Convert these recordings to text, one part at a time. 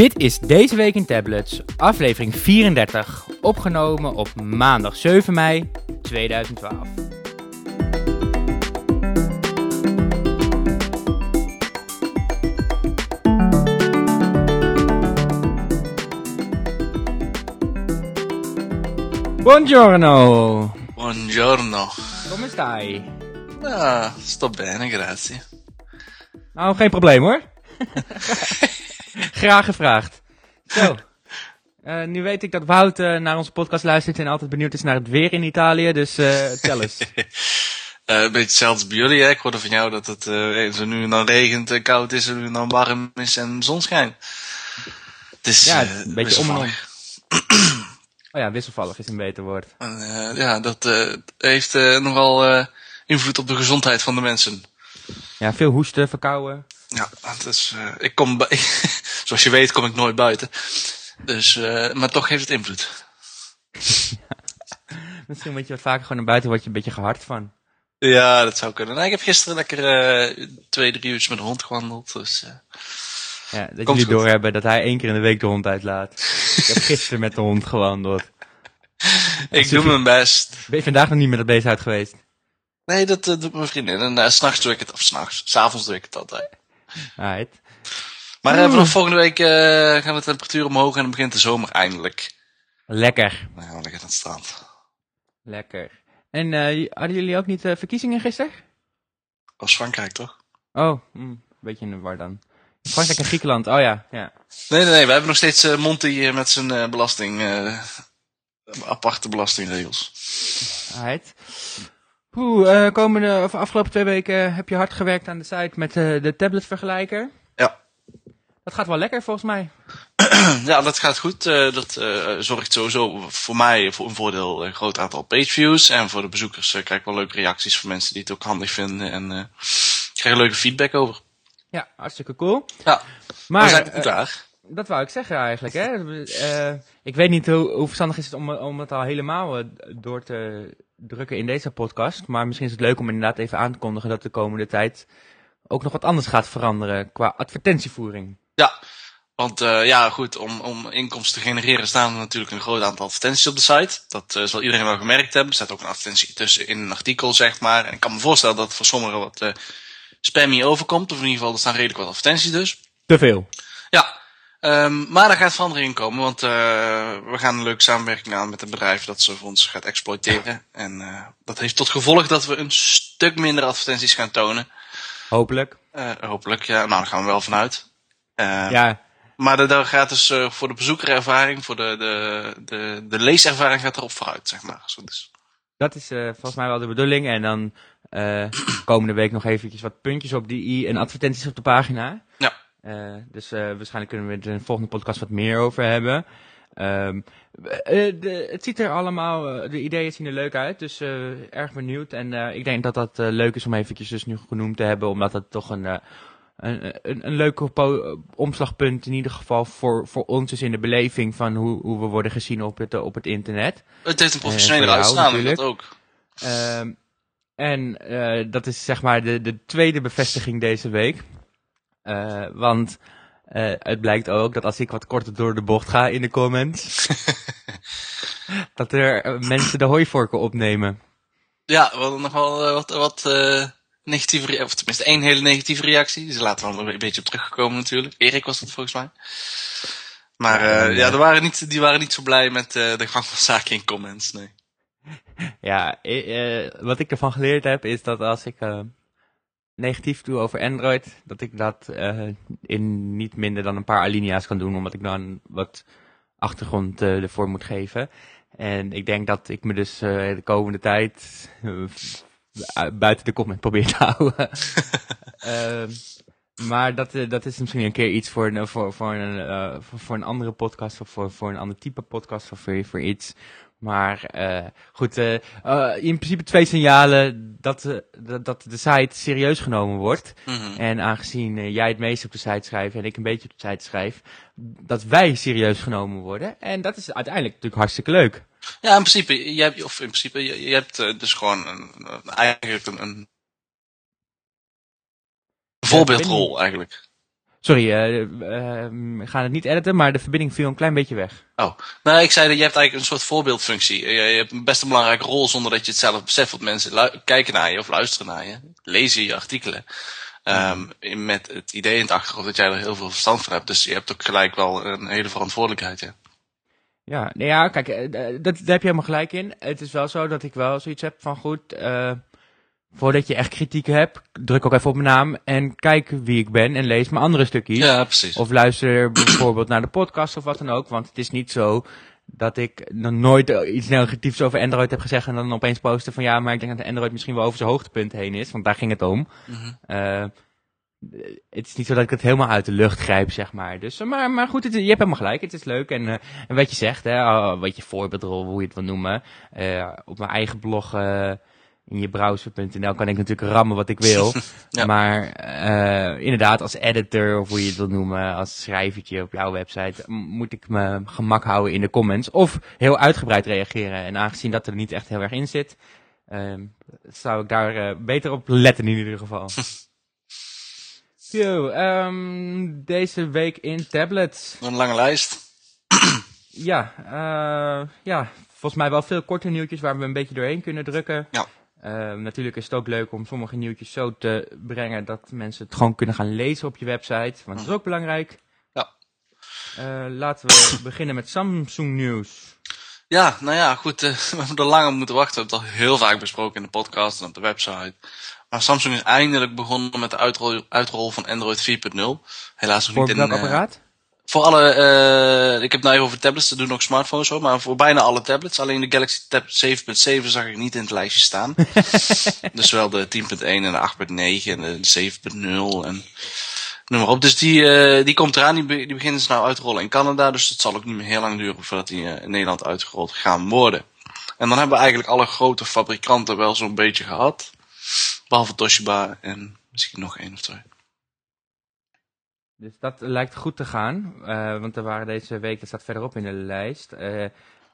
Dit is Deze Week in Tablets, aflevering 34, opgenomen op maandag 7 mei 2012. Buongiorno, Buongiorno. come stai? Ah, sto bene, grazie. Nou, geen probleem hoor. Graag gevraagd. Zo. Eh, nu weet ik dat Wout eh, naar onze podcast luistert en altijd benieuwd is naar het weer in Italië, dus eh tel eens. Een beetje hetzelfde als bij jullie, hè? Ik hoorde van jou dat het zo nu en dan regent, en koud is, en nu en dan warm is en zon schijnt. Het is Ja, een beetje om en om. wisselvallig. Oh ja, wisselvallig is een beter woord. Ja, dat heeft nogal invloed op de gezondheid van de mensen. Ja, veel hoesten, verkouden. Ja, het is, eh, ik kom, bij- zoals je weet kom ik nooit buiten. Dus, eh, maar toch heeft het invloed. Misschien moet je wat vaker gewoon naar buiten, word je een beetje gehard van. Ja, dat zou kunnen. Nou, ik heb gisteren lekker eh, twee, drie uurtjes met de hond gewandeld. Dus, Ja, dat jullie goed. doorhebben dat hij één keer in de week de hond uitlaat. ik heb gisteren met de hond gewandeld. ik doe mijn best. Ben je vandaag nog niet met het beest uit geweest? Nee, dat eh, doet mijn vriendin. En uh, s'nachts doe ik het, of s'nachts, s'avonds doe ik het altijd. Right. Maar Oeh. vanaf volgende week eh, gaan de temperatuur omhoog en dan begint de zomer eindelijk. Lekker. Nou ja, lekker aan het strand. Lekker. En eh, hadden jullie ook niet verkiezingen gisteren? Was Frankrijk toch? Oh, hm, een beetje in de war dan. Frankrijk en Griekenland, oh ja, ja. Nee, nee, nee. We hebben nog steeds Monty met zijn belasting, aparte belastingregels. Right. Oeh, eh, komende, of afgelopen twee weken heb je hard gewerkt aan de site met eh, de tabletvergelijker. Ja. Dat gaat wel lekker volgens mij. ja, dat gaat goed. Eh, dat eh, zorgt sowieso voor mij voor een voordeel een groot aantal pageviews. En voor de bezoekers eh, krijg ik wel leuke reacties van mensen die het ook handig vinden. En eh, ik krijg leuke feedback over. Ja, hartstikke cool. Ja, Maar we zijn eh, dat wou ik zeggen eigenlijk, hè. Eh, ik weet niet hoe, hoe verstandig is het om, om het al helemaal eh, door te drukken in deze podcast. Maar misschien is het leuk om inderdaad even aan te kondigen dat de komende tijd ook nog wat anders gaat veranderen qua advertentievoering. Ja, want eh, ja, goed, om, om inkomsten te genereren staan er natuurlijk een groot aantal advertenties op de site. Dat eh, zal iedereen wel gemerkt hebben. Er staat ook een advertentie tussen in een artikel, zeg maar. En ik kan me voorstellen dat het voor sommigen wat eh spammy overkomt. Of in ieder geval, er staan redelijk wat advertenties dus. Te veel. Ja, ehm, maar daar gaat verandering in komen, want eh, we gaan een leuke samenwerking aan met een bedrijf dat ze voor ons gaat exploiteren. En eh, dat heeft tot gevolg dat we een stuk minder advertenties gaan tonen. Hopelijk. Eh, hopelijk, ja, nou daar gaan we wel vanuit. Eh, Ja, Maar daar gaat dus voor de bezoekerervaring, voor de, de, de, de leeservaring gaat erop vooruit, zeg maar. Zo dus. dat is volgens mij wel de bedoeling. En dan komende week nog eventjes wat puntjes op die i en advertenties op de pagina. Eh, dus eh, waarschijnlijk kunnen we het in de volgende podcast wat meer over hebben. Ehm, eh, de, het ziet er allemaal, de ideeën zien er leuk uit, dus erg benieuwd. En ik denk dat dat leuk is om eventjes dus nu genoemd te hebben, omdat het toch een, een, een, een leuke po- omslagpunt in ieder geval voor, voor ons is in de beleving van hoe, hoe we worden gezien op het, op het internet. Het heeft een professionele uitstraling, dat ook. Ehm, en dat is zeg maar de, de tweede bevestiging deze week. Eh, want eh, het blijkt ook dat als ik wat korter door de bocht ga in de comments, dat er eh, mensen de hooivorken opnemen. Ja, we hadden nog wel eh, wat, wat negatieve, of tenminste één hele negatieve reactie. Dus laten we nog een beetje op teruggekomen natuurlijk. Erik was dat volgens mij. Maar Ja, ja, er waren niet, die waren niet zo blij met de gang van zaken in comments, nee. Ja, wat ik ervan geleerd heb is dat als ik negatief doe over Android, dat ik dat eh, in niet minder dan een paar alinea's kan doen, omdat ik dan wat achtergrond eh, ervoor moet geven. En ik denk dat ik me dus eh, de komende tijd bu- buiten de comment probeer te houden. Ehm, maar dat, dat is misschien een keer iets voor, een- voor, voor, een, voor, voor een andere podcast of voor, voor een ander type podcast of voor, voor iets. Maar eh, goed, eh, eh, in principe twee signalen dat, dat, dat de site serieus genomen wordt. Mhm. En aangezien jij het meest op de site schrijft en ik een beetje op de site schrijf, dat wij serieus genomen worden. En dat is uiteindelijk natuurlijk hartstikke leuk. Ja, in principe, je hebt, of in principe, je, je hebt dus gewoon een, een- eigenlijk een, een voorbeeldrol eigenlijk. Sorry, eh, eh, we gaan het niet editen, maar de verbinding viel een klein beetje weg. Oh, nou, ik zei dat je hebt eigenlijk een soort voorbeeldfunctie. Je, je hebt een best een belangrijke rol zonder dat je het zelf beseft. Want mensen kijken naar je of luisteren naar je, lezen je artikelen. Um, met het idee in het achterhoofd dat jij er heel veel verstand van hebt. Dus je hebt ook gelijk wel een hele verantwoordelijkheid. Ja, ja, nou ja kijk, dat, daar heb je helemaal gelijk in. Het is wel zo dat ik wel zoiets heb van goed. Uh, voordat je echt kritiek hebt, druk ook even op mijn naam en kijk wie ik ben en lees mijn andere stukjes. Ja, precies. Of luister bijvoorbeeld naar de podcast of wat dan ook. Want het is niet zo dat ik nog nooit iets negatiefs over Android heb gezegd en dan opeens posten van ja, maar ik denk dat Android misschien wel over zijn hoogtepunt heen is, want daar ging het om. Mm -hmm. uh, het is niet zo dat ik het helemaal uit de lucht grijp, zeg maar. Dus, maar, maar goed, het, je hebt helemaal gelijk. Het is leuk. En, uh, en wat je zegt, hè, uh, wat je voorbeeldrol, hoe je het wil noemen. Uh, op mijn eigen blog in je browser.nl kan ik natuurlijk rammen wat ik wil. ja. Maar inderdaad, als editor, of hoe je het wil noemen, als schrijvertje op jouw website, moet ik me gemak houden in de comments. Of heel uitgebreid reageren. En aangezien dat er niet echt heel erg in zit, zou ik daar beter op letten in ieder geval. Yo, um, deze week in tablets. Een lange lijst. ja, uh, ja, volgens mij wel veel korte nieuwtjes waar we een beetje doorheen kunnen drukken. Ja. Uh, natuurlijk is het ook leuk om sommige nieuwtjes zo te brengen dat mensen het gewoon kunnen gaan lezen op je website. Want dat is ook belangrijk. Ja. Uh, laten we beginnen met Samsung nieuws. Ja, nou ja, goed. Uh, we hebben er lang op moeten wachten. We hebben het al heel vaak besproken in de podcast en op de website. Maar Samsung is eindelijk begonnen met de uitrol, uitrol van Android 4.0. Helaas nog niet in... Voor welk apparaat? Voor alle, uh, ik heb het nou over tablets, er doen ook smartphones hoor, maar voor bijna alle tablets. Alleen de Galaxy Tab 7.7 zag ik niet in het lijstje staan. dus wel de 10.1 en de 8.9 en de 7.0 en noem maar op. Dus die, uh, die komt eraan, die, be die beginnen ze nou uit te rollen in Canada. Dus het zal ook niet meer heel lang duren voordat die uh, in Nederland uitgerold gaan worden. En dan hebben we eigenlijk alle grote fabrikanten wel zo'n beetje gehad. Behalve Toshiba en misschien nog één of twee. Dus dat lijkt goed te gaan. Uh, want er waren deze week, dat staat verderop in de lijst, uh,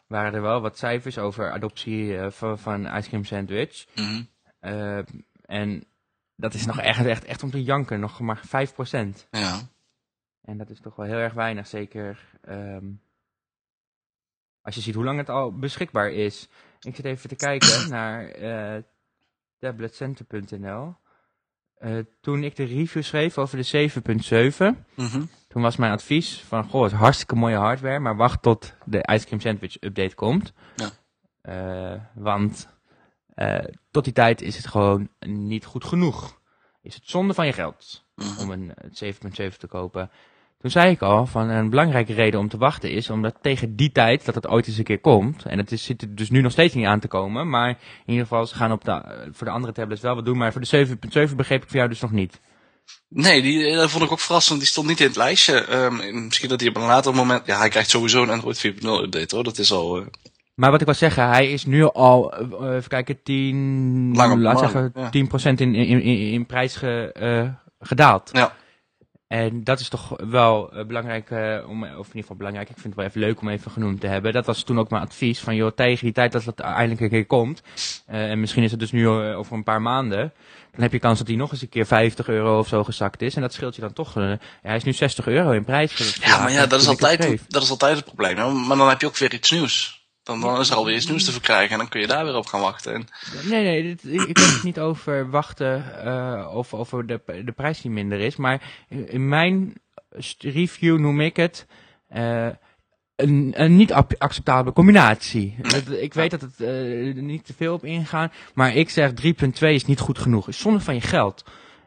waren er wel wat cijfers over adoptie uh, van, van Ice Cream Sandwich. Mm -hmm. en dat is nog echt, echt, echt om te janken, nog maar 5%. Ja. En dat is toch wel heel erg weinig, zeker um, als je ziet hoe lang het al beschikbaar is. Ik zit even te kijken naar tabletcenter.nl. Uh, toen ik de review schreef over de 7.7, mm -hmm. toen was mijn advies van, goh, het is hartstikke mooie hardware, maar wacht tot de Ice Cream Sandwich update komt. Ja. Uh, want uh, tot die tijd is het gewoon niet goed genoeg. Is het zonde van je geld mm -hmm. om een 7.7 te kopen. Toen zei ik al, van een belangrijke reden om te wachten is, omdat tegen die tijd dat het ooit eens een keer komt, en het is, zit er dus nu nog steeds niet aan te komen, maar in ieder geval, ze gaan op de, voor de andere tablets wel wat doen, maar voor de 7.7 begreep ik voor jou dus nog niet. Nee, die, dat vond ik ook verrassend. Die stond niet in het lijstje. Um, misschien dat hij op een later moment... Ja, hij krijgt sowieso een Android 4.0 update hoor. Dat is al... Uh... Maar wat ik wil zeggen, hij is nu al, uh, even kijken, 10, Lang laat zeggen, ja. 10% in, in, in, in prijs ge, uh, gedaald. Ja. En dat is toch wel uh, belangrijk, uh, om, of in ieder geval belangrijk, ik vind het wel even leuk om even genoemd te hebben. Dat was toen ook mijn advies van, joh, tegen die tijd dat het eindelijk een keer komt, uh, en misschien is het dus nu over een paar maanden, dan heb je kans dat hij nog eens een keer 50 euro of zo gezakt is. En dat scheelt je dan toch, hij is nu 60 euro in prijs. Ja, maar ja, dat is, altijd, dat is altijd het probleem. Hè? Maar dan heb je ook weer iets nieuws. Dan, dan is er alweer iets nieuws te verkrijgen en dan kun je daar weer op gaan wachten. En... Nee, nee, dit, ik, heb het niet over wachten uh, of over de, de prijs die minder is. Maar in mijn review noem ik het uh, een, een niet acceptabele combinatie. Ik weet dat het uh, niet te veel op ingaan, maar ik zeg 3.2 is niet goed genoeg. Is zonde van je geld.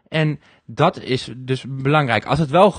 En dat is dus belangrijk. Als het wel...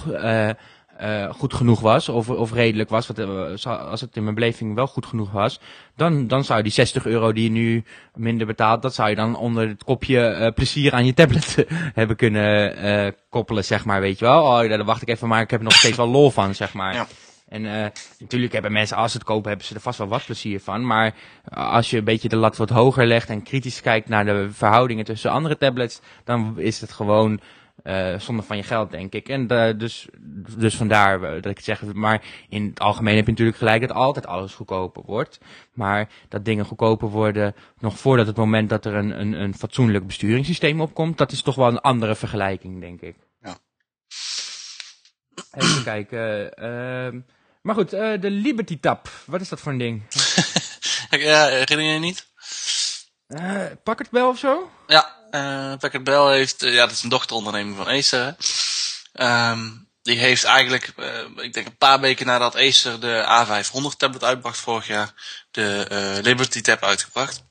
Uh, uh, goed genoeg was, of, of redelijk was, wat, uh, als het in mijn beleving wel goed genoeg was, dan, dan zou je die 60 euro die je nu minder betaalt, dat zou je dan onder het kopje uh, plezier aan je tablet hebben kunnen koppelen, zeg maar, weet je wel. Oh, daar wacht ik even, maar ik heb er nog steeds wel lol van, zeg maar. Ja. En uh, natuurlijk hebben mensen, als ze het kopen, hebben ze er vast wel wat plezier van. Maar als je een beetje de lat wat hoger legt en kritisch kijkt naar de verhoudingen tussen andere tablets, dan is het gewoon uh, zonder van je geld, denk ik. En uh, dus, dus vandaar dat ik het zeg. Maar in het algemeen heb je natuurlijk gelijk dat altijd alles goedkoper wordt. Maar dat dingen goedkoper worden nog voordat het moment dat er een, een, een fatsoenlijk besturingssysteem opkomt, dat is toch wel een andere vergelijking, denk ik. Ja. Even kijken. ehm, maar goed, eh, de Liberty Tab. Wat is dat voor een ding? Ja, herinner je niet? Eh pak het wel of zo? Ja, eh Packard Bell heeft, eh, ja, dat is een dochteronderneming van Acer. Ehm, die heeft eigenlijk, eh, ik denk een paar weken nadat Acer de A500 tablet uitbracht vorig jaar, de eh, Liberty Tab uitgebracht.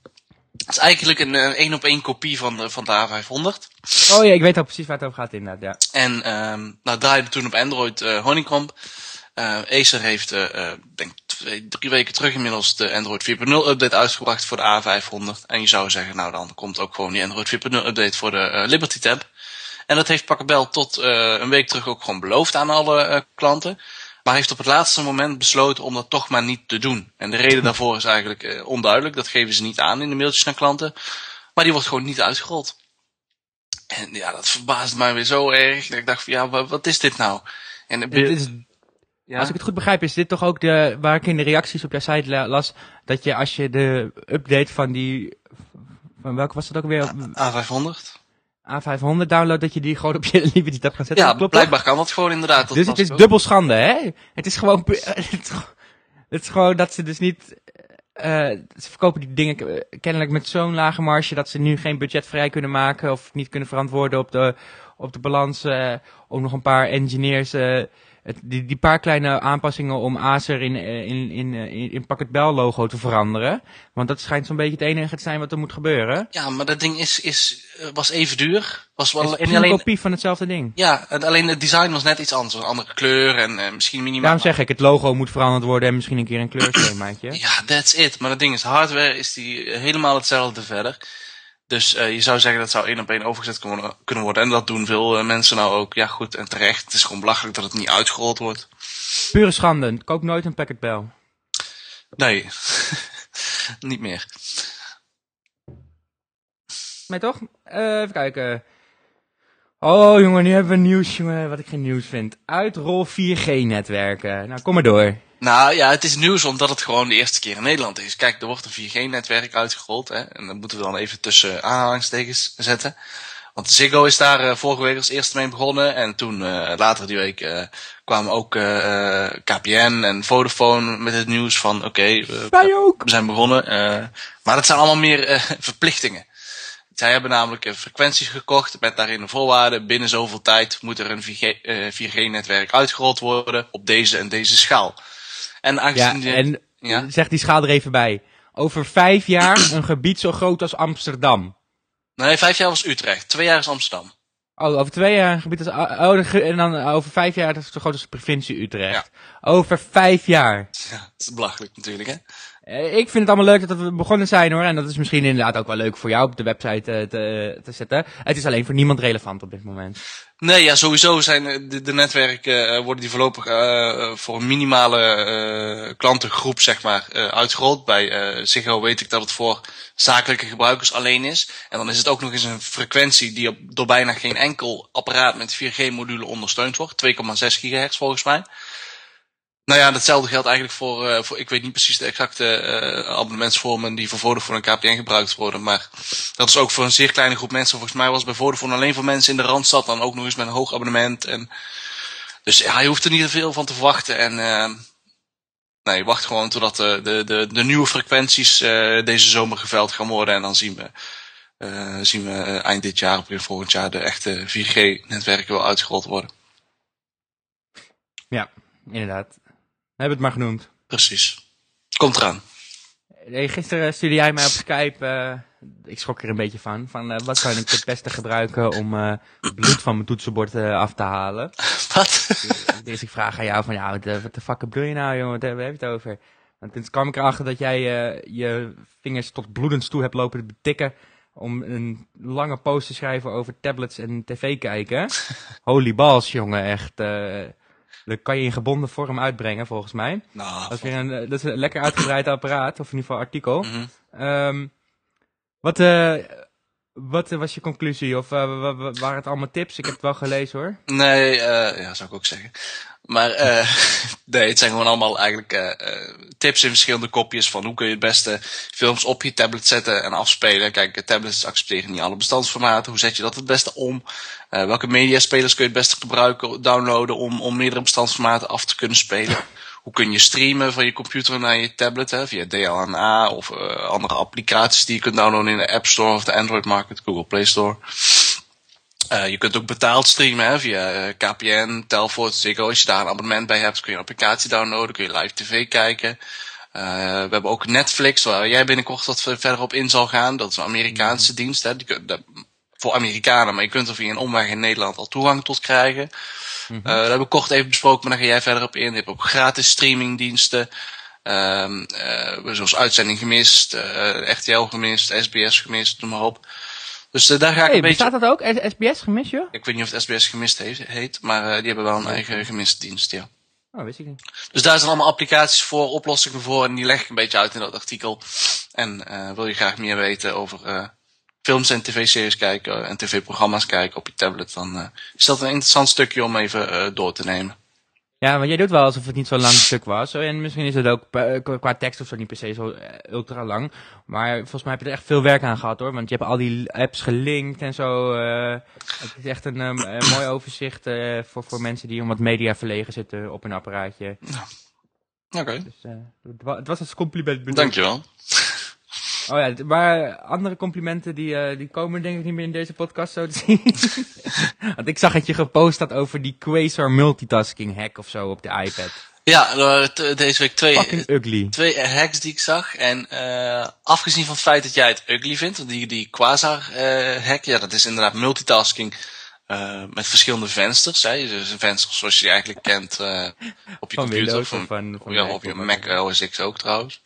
Het is eigenlijk een één op één kopie van de, van de A500. Oh ja, ik weet al precies waar het over gaat inderdaad, ja. En ehm nou draaide toen op Android eh Honeycomb. Eh Acer heeft, eh, eh, denk twee, drie weken terug inmiddels de Android 4.0 update uitgebracht voor de A500. En je zou zeggen, nou dan komt ook gewoon die Android 4.0 update voor de Liberty Tab. En dat heeft Pakkerbel tot eh, een week terug ook gewoon beloofd aan alle eh, klanten. Maar heeft op het laatste moment besloten om dat toch maar niet te doen. En de reden daarvoor is eigenlijk eh, onduidelijk. Dat geven ze niet aan in de mailtjes naar klanten. Maar die wordt gewoon niet uitgerold. En ja, dat verbaasde mij weer zo erg. Dat ik dacht van ja, wa- wat is dit nou? En Dit is, ja, Als ik het goed begrijp, is dit toch ook de, waar ik in de reacties op jouw site la- las, dat je als je de update van die, van welke was het ook weer, A500. A500 download, dat je die gewoon op je Liberty Tab gaat zetten? Ja, Dat klopt blijkbaar kan dat gewoon inderdaad. Dat Dus het is ook. dubbel schande, hè? Het is gewoon, het is, gewoon- dat ze dus niet, eh, ze verkopen die dingen eh, kennelijk met zo'n lage marge dat ze nu geen budget vrij kunnen maken of niet kunnen verantwoorden op de, op de balans, eh, om nog een paar engineers, het, die, die paar kleine aanpassingen om Acer in, eh, in, in, eh, in, in Packet Bell logo te veranderen. Want dat schijnt zo'n beetje het enige te zijn wat er moet gebeuren. Ja, maar dat ding is, is, eh, was even duur. Was Het wel, is en een alleen, kopie van hetzelfde ding. ja, en alleen het design was net iets anders. Een andere kleur en misschien minimaal. Daarom zeg ik, het logo moet veranderd worden en misschien een keer een kleurschemaatje. Ja, that's it. Maar dat ding is, hardware is die helemaal hetzelfde verder. Dus eh, je zou zeggen dat zou één op één overgezet kunnen kunnen worden. En dat doen veel eh, mensen nou ook. Ja, goed en terecht. Het is gewoon belachelijk dat het niet uitgerold wordt. Pure schande. Koop nooit een Packet Bell. Nee, niet meer. Nee, toch? Eh, even kijken. Oh, jongen, nu hebben we nieuws, jongen, wat ik geen nieuws vind. Uitrol 4G-netwerken. Nou, kom maar door. Nou ja, het is nieuws omdat het gewoon de eerste keer in Nederland is. Kijk, er wordt een 4G-netwerk uitgerold. Hè, en dat moeten we dan even tussen aanhalingstekens zetten. Want Ziggo is daar eh, vorige week als eerste mee begonnen. En toen eh, later die week eh, kwamen ook KPN en Vodafone met het nieuws van... Oké, we zijn begonnen. maar dat zijn allemaal meer verplichtingen. Zij hebben namelijk frequenties gekocht met daarin een voorwaarde. Binnen zoveel tijd moet er een 4G, eh, 4G-netwerk uitgerold worden op deze en deze schaal. En Ja, aangezien en Ja? zeg die schaal er even bij. Over vijf jaar een gebied zo groot als Amsterdam. Nee, vijf jaar was Utrecht. Twee jaar is Amsterdam. Oh, over twee jaar een gebied als... Oh, ge- en dan over vijf jaar dat is zo groot als de provincie Utrecht. Over vijf jaar. Ja, dat is belachelijk natuurlijk, hè? Eh, Ik vind het allemaal leuk dat we begonnen zijn hoor. En dat is misschien inderdaad ook wel leuk voor jou op de website eh, te, te zetten. Het is alleen voor niemand relevant op dit moment. Nee, ja, sowieso zijn eh, de, netwerken, eh, worden die voorlopig eh, voor een minimale klantengroep, zeg maar, uitgerold. Bij Ziggo weet ik dat het voor zakelijke gebruikers alleen is. En dan is het ook nog eens een frequentie die op, door bijna geen enkel apparaat met 4G-module ondersteund wordt. 2,6 gigahertz volgens mij. Nou ja, datzelfde geldt eigenlijk voor, eh, voor ik weet niet precies de exacte eh abonnementsvormen die voor Vodafone en KPN gebruikt worden. Maar dat is ook voor een zeer kleine groep mensen. Volgens mij was bij Vodafone alleen voor mensen in de Randstad. Dan ook nog eens met een hoog abonnement. En, dus ja, je hoeft er niet veel van te verwachten. En eh, nee, wacht gewoon totdat de, de, de, de nieuwe frequenties deze zomer geveld gaan worden. En dan zien we, zien we eind dit jaar of begin volgend jaar de echte 4G-netwerken wel uitgerold worden. Ja, inderdaad. We hebben het maar genoemd. Precies. Komt eraan. Gisteren stuurde jij mij op Skype, eh, ik schrok er een beetje van, van eh, wat kan ik het beste gebruiken om eh, bloed van mijn toetsenbord af te halen. Wat? Dus ik vraag aan jou van, ja, wat de, wat fuck bedoel je nou, jongen, waar heb je het over? Want toen kwam ik erachter dat jij je vingers tot bloedens toe hebt lopen te betikken om een lange post te schrijven over tablets en tv kijken. Holy balls, jongen, echt. Dat kan je in gebonden vorm uitbrengen, volgens mij. nou, Dat is weer een, eh, dat is een lekker uitgebreid apparaat, of in ieder geval artikel. mhm. Ehm, wat, eh, wat eh, was je conclusie? Of wa- wa- waren het allemaal tips? Ik heb het wel gelezen hoor. Nee, eh, ja, zou ik ook zeggen. Maar uh, nee, het zijn gewoon allemaal eigenlijk uh, tips in verschillende kopjes van hoe kun je het beste films op je tablet zetten en afspelen. Kijk, tablets accepteren niet alle bestandsformaten. Hoe zet je dat het beste om? Uh, welke mediaspelers kun je het beste gebruiken, downloaden om, om meerdere bestandsformaten af te kunnen spelen? Hoe kun je streamen van je computer naar je tablet hè, via DLNA of andere applicaties die je kunt downloaden in de App Store of de Android Market, Google Play Store. Uh, je kunt ook betaald streamen hè, via uh, KPN, Telfort, Ziggo. Als je daar een abonnement bij hebt, kun je een applicatie downloaden, kun je live tv kijken. Uh, we hebben ook Netflix, waar jij binnenkort wat verder op in zal gaan. Dat is een Amerikaanse mm-hmm. dienst, hè, die, voor Amerikanen, maar je kunt er via een omweg in Nederland al toegang tot krijgen. Mm-hmm. dat hebben we kort even besproken, maar daar ga jij verder op in. Je hebt ook gratis streamingdiensten. Um, zoals Uitzending gemist, RTL gemist, SBS gemist, noem maar op. Dus uh, daar ga ik een beetje... Bestaat dat ook? SBS gemist, joh? Ik weet niet of het SBS gemist heet, heet maar uh, die hebben wel een eigen gemist dienst, ja. Oh, wist ik niet. Dus daar zijn allemaal applicaties voor, oplossingen voor en die leg ik een beetje uit in dat artikel. En uh, wil je graag meer weten over films en tv-series kijken en tv-programma's kijken op je tablet, dan is dat een interessant stukje om even door te nemen. Ja, maar jij doet wel alsof het niet zo'n lang stuk was. En misschien is het ook qua tekst of zo niet per se zo eh, ultra lang. Maar volgens mij heb je er echt veel werk aan gehad hoor. Want je hebt al die apps gelinkt en zo. Uh, het is echt een, um, een mooi overzicht uh, voor, voor mensen die om wat media verlegen zitten op een apparaatje. Oké. Okay. Dus, uh, het, het was een compliment bedoeld. Dankjewel. Oh ja, maar andere complimenten die, uh, die komen denk ik niet meer in deze podcast zo te zien. Want ik zag dat je gepost had over die Quasar multitasking hack of zo op de iPad. Ja, deze week twee, ugly. twee hacks die ik zag. En uh, afgezien van het feit dat jij het ugly vindt, die, die Quasar uh, hack, ja dat is inderdaad multitasking uh, met verschillende vensters. Hè. Dus een venster zoals je die eigenlijk kent op je van computer. Windows of van, van ja, op je Mac OS X ook trouwens.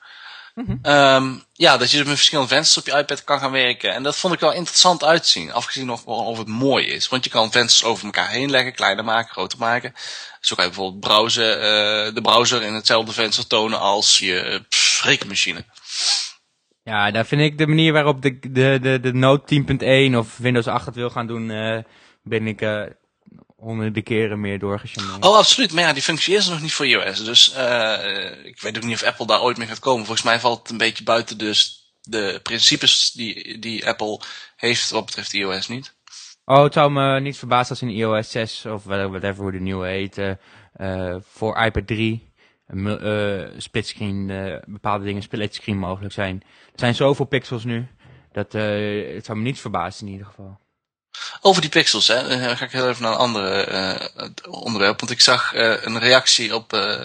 Mm -hmm. ja, dat je dus met verschillende vensters op je iPad kan gaan werken. En dat vond ik wel interessant uitzien. Afgezien nog of het mooi is. Want je kan vensters over elkaar heen leggen, kleiner maken, groter maken. Zo kan je bijvoorbeeld browsen, uh, de browser in hetzelfde venster tonen als je uh, rekenmachine. Ja, daar vind ik de manier waarop de, de, de, de Note 10.1 of Windows 8 het wil gaan doen, uh, ben ik honderden keren meer doorgecharmeerd. Oh, absoluut. Maar ja, die functie is nog niet voor iOS. Dus uh, ik weet ook niet of Apple daar ooit mee gaat komen. Volgens mij valt het een beetje buiten dus de principes die, die Apple heeft wat betreft iOS niet. Oh, het zou me niet verbazen als in iOS 6 of whatever hoe de nieuwe heet, uh, voor iPad 3 uh, splitscreen, uh, bepaalde dingen splitscreen mogelijk zijn. Er zijn zoveel pixels nu, dat het zou me niet verbazen in ieder geval. Over die pixels, hè, dan ga ik heel even naar een ander uh, onderwerp. Want ik zag uh, een reactie op uh,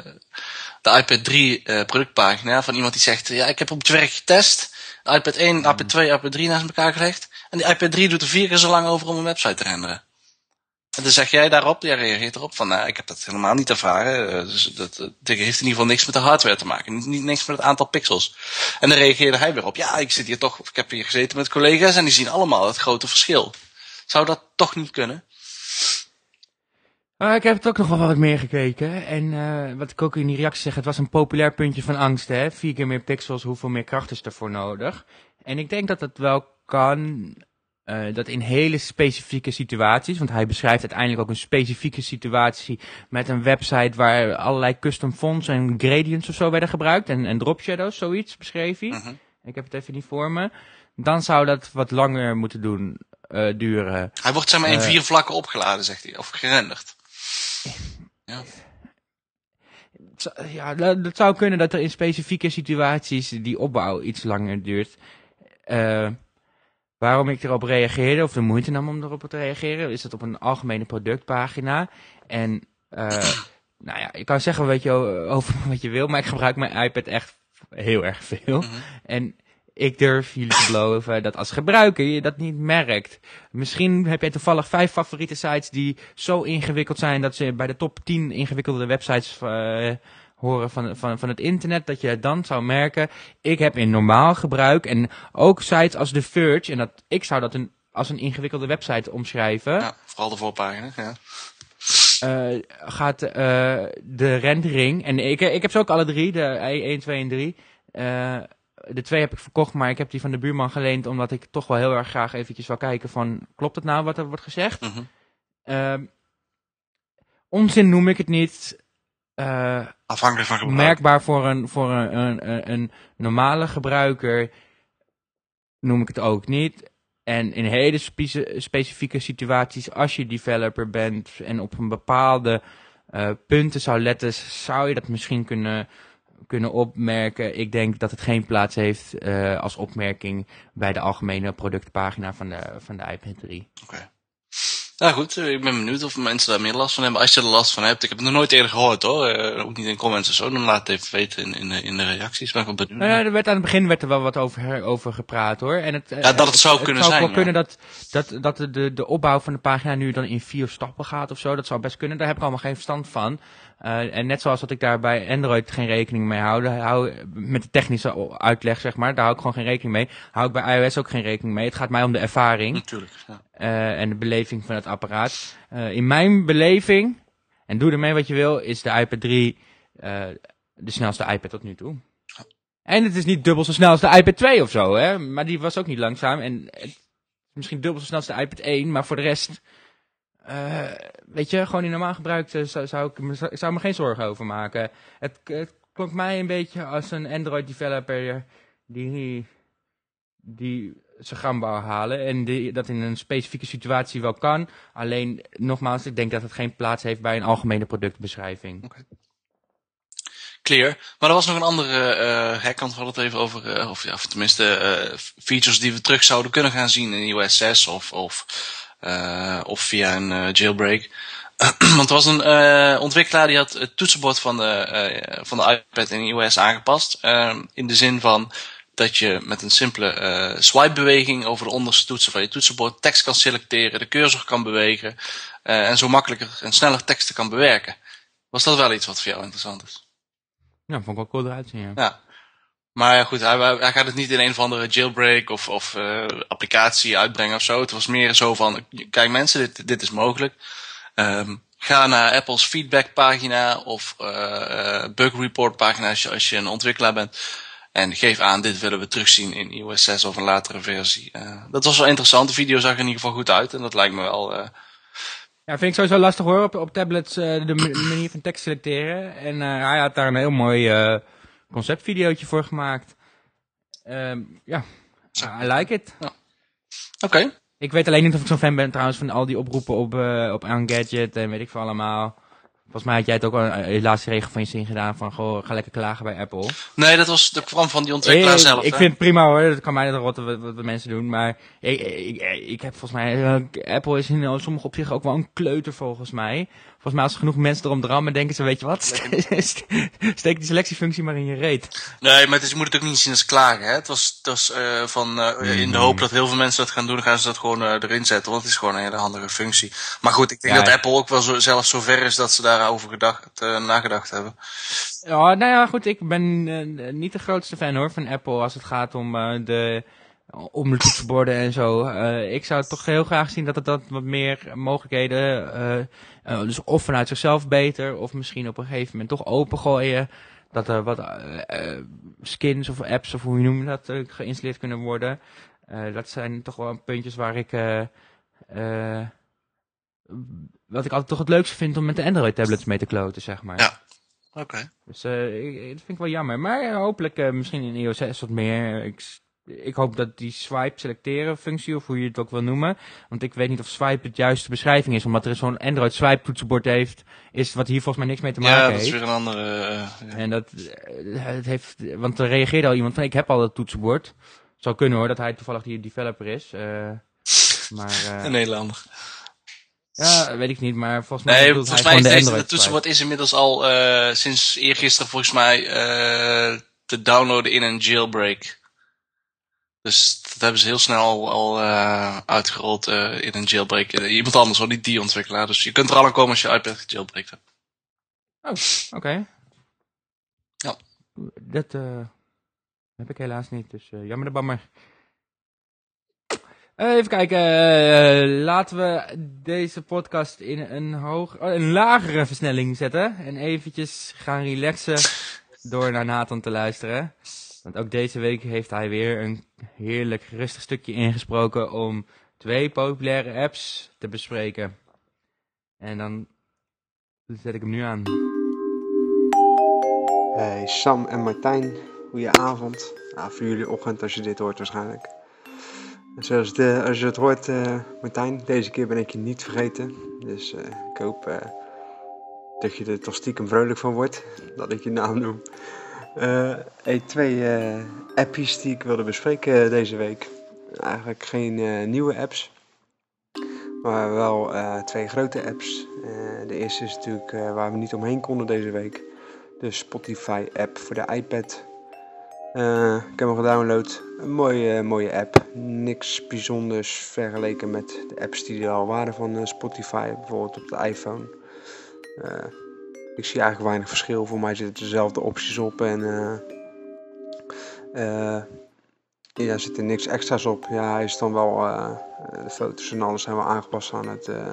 de iPad 3 productpagina van iemand die zegt... Ja, ik heb op het werk getest. De iPad 1, mm. iPad 2, iPad 3 naast elkaar gelegd. En die iPad 3 doet er vier keer zo lang over om een website te renderen. En dan zeg jij daarop, jij reageert erop van... Nou, ik heb dat helemaal niet ervaren. dus dat, dat heeft in ieder geval niks met de hardware te maken. Niet, niet niks met het aantal pixels. En dan reageerde hij weer op... Ja, ik zit hier toch... Ik heb hier gezeten met collega's en die zien allemaal het grote verschil. Zou dat toch niet kunnen? Uh, ik heb het ook nog wel wat meer gekeken. En uh, wat ik ook in die reactie zeg, het was een populair puntje van angst. Hè? Vier keer meer pixels, hoeveel meer kracht is ervoor nodig? En ik denk dat het wel kan, uh, dat in hele specifieke situaties, want hij beschrijft uiteindelijk ook een specifieke situatie met een website waar allerlei custom fonts en gradients of zo werden gebruikt. En, en drop shadows, zoiets beschreef hij. -huh. Ik heb het even niet voor me. Dan zou dat wat langer moeten doen duren. Hij wordt zeg maar in uh, vier vlakken opgeladen, zegt hij. Of gerenderd. Ja. Ja, dat zou kunnen dat er in specifieke situaties die opbouw iets langer duurt. Uh, waarom ik erop reageerde, of de moeite nam om erop te reageren, is dat op een algemene productpagina. En nou ja, je kan zeggen wat je, over wat je wil, maar ik gebruik mijn iPad echt heel erg veel. Mm -hmm. En ik durf jullie te beloven dat als gebruiker je dat niet merkt. Misschien heb jij toevallig vijf favoriete sites die zo ingewikkeld zijn dat ze bij de top 10 ingewikkelde websites uh, horen van, van, van het internet. Dat je dan zou merken, ik heb in normaal gebruik en ook sites als The Verge, en dat, ik zou dat een, als een ingewikkelde website omschrijven. Ja, vooral de voorpagina, ja. Uh, gaat uh, de rendering, en ik, ik heb ze ook alle drie, de 1, 2 en 3, uh, de twee heb ik verkocht, maar ik heb die van de buurman geleend omdat ik toch wel heel erg graag eventjes wil kijken van, klopt het nou wat er wordt gezegd? Mm -hmm. uh, onzin noem ik het niet. eh, Afhankelijk van gebruik. merkbaar voor een, voor een, een, een, normale gebruiker noem ik het ook niet. En in hele specifieke situaties, als je developer bent en op een bepaalde eh, punten zou letten, zou je dat misschien kunnen, kunnen opmerken. Ik denk dat het geen plaats heeft eh, als opmerking bij de algemene productpagina van de, van de iPad 3. Oké. Nou goed, eh, ik ben benieuwd of mensen daar meer last van hebben. Als je er last van hebt, ik heb het nog nooit eerder gehoord hoor. Eh, ook niet in comments en zo. Dan laat het even weten in, in, de- in de reacties. Ben ik wel benieuwd. Nou ja, er werd aan het begin werd er wel wat over, over gepraat hoor. En het, Ja, dat het zou kunnen zou zijn, wel ja. kunnen dat, dat, dat de, de, de opbouw van de pagina nu dan in vier stappen gaat of zo. Dat zou best kunnen. Daar heb ik allemaal geen verstand van. Eh, en net zoals dat ik daar bij Android geen rekening mee hou, hou met de technische uitleg zeg maar, daar hou ik gewoon geen rekening mee. Hou ik bij iOS ook geen rekening mee. Het gaat mij om de ervaring Natuurlijk. Ja. eh, en de beleving van het apparaat. Eh, in mijn beleving, en doe ermee wat je wil, is de iPad 3 eh, de snelste iPad tot nu toe. En het is niet dubbel zo snel als de iPad 2 of zo, hè. Maar die was ook niet langzaam. En het is misschien dubbel zo snel als de iPad 1, maar voor de rest... eh, weet je, gewoon in normaal gebruik eh, zou, zou ik zou, me geen zorgen over maken. Het, het klonk mij een beetje als een Android developer die, die zijn gang wou halen. En die, dat in een specifieke situatie wel kan. Alleen, nogmaals, ik denk dat het geen plaats heeft bij een algemene productbeschrijving. Clear. Maar er was nog een andere eh hackkant. We hadden het even over, eh, of, ja, of tenminste features die we terug zouden kunnen gaan zien in iOS 6 of, of, of via een eh, jailbreak. Want er was een eh, ontwikkelaar die had het toetsenbord van de, eh, van de iPad in iOS aangepast. Eh, in de zin van dat je met een simpele eh swipebeweging over de onderste toetsen van je toetsenbord tekst kan selecteren, de cursor kan bewegen eh, en zo makkelijker en sneller teksten kan bewerken. Was dat wel iets wat voor jou interessant is? Ja, vond ik wel cool eruit zien, ja. Ja. Maar ja, goed, hij, gaat het niet in een of andere jailbreak of, of eh, applicatie uitbrengen of zo. Het was meer zo van, kijk mensen, dit, dit is mogelijk. Ehm, ga naar Apple's feedbackpagina of eh, bug report pagina als je, een ontwikkelaar bent. En geef aan, dit willen we terugzien in iOS 6 of een latere versie. Dat was wel interessant. De video zag er in ieder geval goed uit. En dat lijkt me wel... Ja, vind ik sowieso lastig hoor, op, op tablets de ma- manier van tekst selecteren. En hij had daar een heel mooi conceptvideootje voor gemaakt. Ehm, ja, I like it. Oké. Ik weet alleen niet of ik zo'n fan ben trouwens van al die oproepen op, eh op Engadget en weet ik veel allemaal. Volgens mij had jij het ook al in je laatste regel van je zin gedaan van goh, ga lekker klagen bij Apple. Nee, dat was dat kwam van die ontwikkelaar ik, zelf. ik hè? vind het prima hoor, dat kan mij dat rotten wat, wat de mensen doen. Maar ik, ik, ik heb volgens mij, eh, Apple is in sommige opzichten ook wel een kleuter volgens mij. Volgens mij als er genoeg mensen erom drammen, denken ze, weet je wat, steek die selectiefunctie maar in je reet. Nee, maar het is, je moet het ook niet zien als klagen. Hè? Het was, het was eh, van, eh, in de hoop dat heel veel mensen dat gaan doen, gaan ze dat gewoon eh, erin zetten. Want het is gewoon een hele handige functie. Maar goed, ik denk Ja. dat Apple ook wel zo, ver is dat ze daarover gedacht, eh, nagedacht hebben. Ja, nou ja, goed, ik ben eh, niet de grootste fan hoor van Apple als het gaat om eh, de om de toetsenborden en zo. Ik zou toch heel graag zien dat het dat wat meer mogelijkheden, dus of vanuit zichzelf beter, of misschien op een gegeven moment toch opengooien. Dat er wat skins of apps, of hoe je noemt dat, geïnstalleerd kunnen worden. Dat zijn toch wel puntjes waar ik, wat ik altijd toch het leukste vind om met de Android tablets mee te kloten, zeg maar. Ja. Oké. Dus eh, ik, dat vind ik wel jammer. Maar ja, hopelijk eh, misschien in iOS 6 wat meer. Ik, ik hoop dat die swipe selecteren functie, of hoe je het ook wil noemen. Want ik weet niet of swipe het juiste beschrijving is. Omdat er zo'n Android swipe toetsenbord heeft, is wat hier volgens mij niks mee te maken Ja, dat is heeft. weer een andere... eh, ja. En dat, eh, het heeft, want er reageerde al iemand van, ik heb al dat toetsenbord. Zou kunnen hoor, dat hij toevallig die developer is. eh, maar eh, Een Nederlander. Ja, weet ik niet. Maar volgens mij Nee, volgens hij mij is gewoon de deze, het toetsenbord is inmiddels al eh, sinds eergisteren volgens mij eh, te downloaden in een jailbreak. Dus dat hebben ze heel snel al, al eh, uitgerold in een jailbreak. Iemand anders, hoor, niet die ontwikkelaar. Dus je kunt er al aan komen als je iPad gejailbreakt hebt. Oké. Ja. Dat heb ik helaas niet, dus jammer de bammer. Eh, even kijken, eh, laten we deze podcast in een, hoog, oh, een lagere versnelling zetten. En eventjes gaan relaxen door naar Nathan te luisteren. Want ook deze week heeft hij weer een heerlijk rustig stukje ingesproken om twee populaire apps te bespreken. En dan zet ik hem nu aan. Hey Sam en Martijn, goeie avond. Ja, voor jullie ochtend als je dit hoort waarschijnlijk. Zoals de, als je het hoort, eh, Martijn, deze keer ben ik je niet vergeten. Dus eh, ik hoop eh, dat je er toch stiekem vrolijk van wordt, dat ik je naam noem. Hey, twee appjes die ik wilde bespreken deze week. Eigenlijk geen nieuwe apps, maar wel twee grote apps. De eerste is natuurlijk waar we niet omheen konden deze week. De Spotify app voor de iPad. Eh, ik heb hem gedownload. Een mooie, mooie app. Niks bijzonders vergeleken met de apps die er al waren van eh, Spotify. Bijvoorbeeld op de iPhone. Eh, ik zie eigenlijk weinig verschil. Voor mij zitten dezelfde opties op. En eh, eh, ja, zit er niks extra's op. Ja, hij is dan wel... eh, de foto's en alles zijn wel aangepast aan het eh,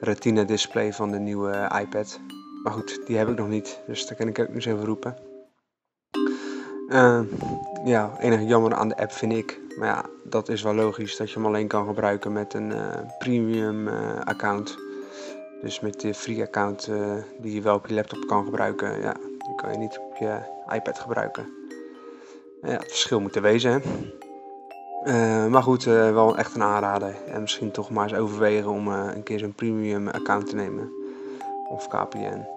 retina display van de nieuwe iPad. Maar goed, die heb ik nog niet, dus daar kan ik ook niet over roepen. Eh, ja, enige jammer aan de app vind ik, maar ja, dat is wel logisch dat je hem alleen kan gebruiken met een eh, premium eh, account. Dus met de free account die je wel op je laptop kan gebruiken, ja, die kan je niet op je iPad gebruiken. Ja, het verschil moet er wezen, hè. Maar goed, wel echt een aanrader. En misschien toch maar eens overwegen om een keer zo'n premium account te nemen. Of KPN.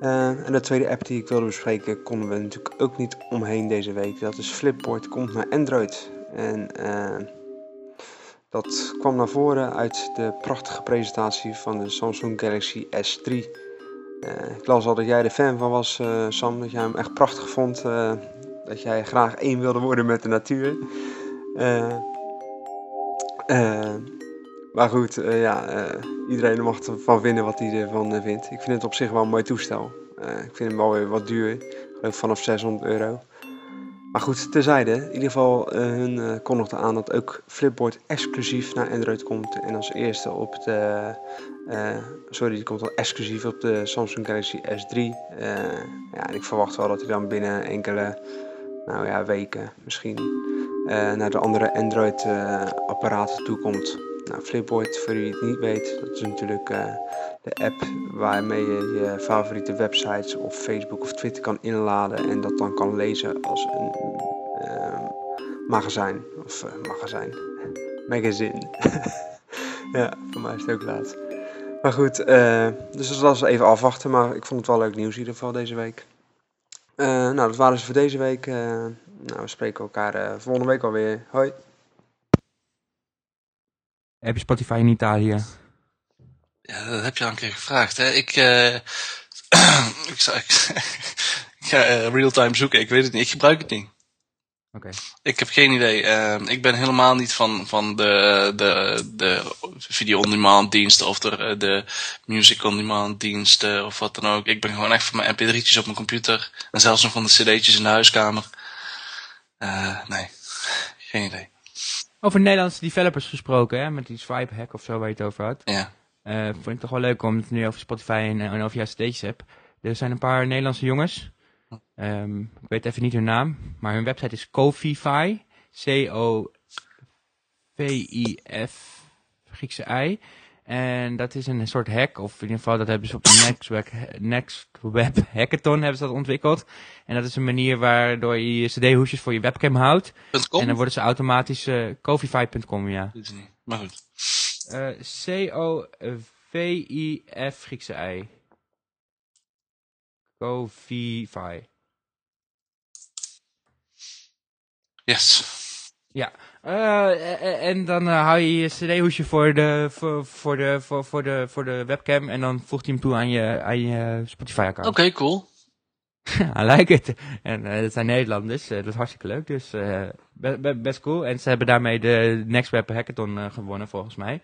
Eh, en de tweede app die ik wilde bespreken, konden we natuurlijk ook niet omheen deze week. Dat is Flipboard, komt naar Android. En eh, dat kwam naar voren uit de prachtige presentatie van de Samsung Galaxy S3. Eh, ik las al dat jij er fan van was, Sam. Dat jij hem echt prachtig vond. dat jij graag één wilde worden met de natuur. Eh, eh, maar goed, eh, ja, eh, iedereen mag ervan vinden wat hij ervan eh, vindt. Ik vind het op zich wel een mooi toestel. Eh, ik vind hem wel weer wat duur. Vanaf 600 euro. Maar goed, terzijde. In ieder geval, eh, hun eh, kondigde aan dat ook Flipboard exclusief naar Android komt. En als eerste op de... eh, sorry, die komt dan exclusief op de Samsung Galaxy S3. Eh, ja, en ik verwacht wel dat hij dan binnen enkele nou ja, weken misschien eh, naar de andere Android-apparaten toe komt. Nou, Flipboard, voor wie het niet weet, dat is natuurlijk eh, de app waarmee je je favoriete websites of Facebook of Twitter kan inladen en dat dan kan lezen als een eh, magazijn. Of eh, magazijn. Magazine. ja, voor mij is het ook laat. Maar goed, eh, dus dat was even afwachten, maar ik vond het wel leuk nieuws in ieder geval deze week. Nou, dat waren ze voor deze week. Nou, we spreken elkaar volgende week alweer. Hoi. Heb je Spotify in Italië? Ja, dat heb je al een keer gevraagd. Hè? Ik, eh ik, zou- ik, ik ga eh, real-time zoeken. Ik weet het niet. Ik gebruik het niet. Oké. Ik heb geen idee. Eh, ik ben helemaal niet van, van de, de, de video-on-demand diensten of de, de music-on-demand diensten of wat dan ook. Ik ben gewoon echt van mijn mp3'tjes op mijn computer en zelfs nog van de cd'tjes in de huiskamer. Eh, nee, geen idee. Over Nederlandse developers gesproken, hè, met die swipe hack of zo waar je het over had. Ja. Eh vond ik toch wel leuk om het nu over Spotify en, en over jouw stages heb. Er zijn een paar Nederlandse jongens. Ehm, ik weet even niet hun naam, maar hun website is Kofify. C-O-V-I-F, Griekse I. En dat is een soort hack, of in ieder geval dat hebben ze op de Next Web, Next Web Hackathon hebben ze dat ontwikkeld. En dat is een manier waardoor je je cd-hoesjes voor je webcam houdt. .com? En dan worden ze automatisch, uh, ja. Maar goed. Eh, C-O-V-I-F Griekse I. Kofify. Yes. Eh, eh, en dan eh, hou je je cd-hoesje voor de, voor, voor, de, voor, voor, de, voor de webcam en dan voegt hij hem toe aan je, aan je Spotify-account. Oké, cool. I like it. En eh dat zijn Nederlanders, eh, dat is hartstikke leuk. Dus eh, be- be- best cool. En ze hebben daarmee de Next Web Hackathon eh, gewonnen, volgens mij.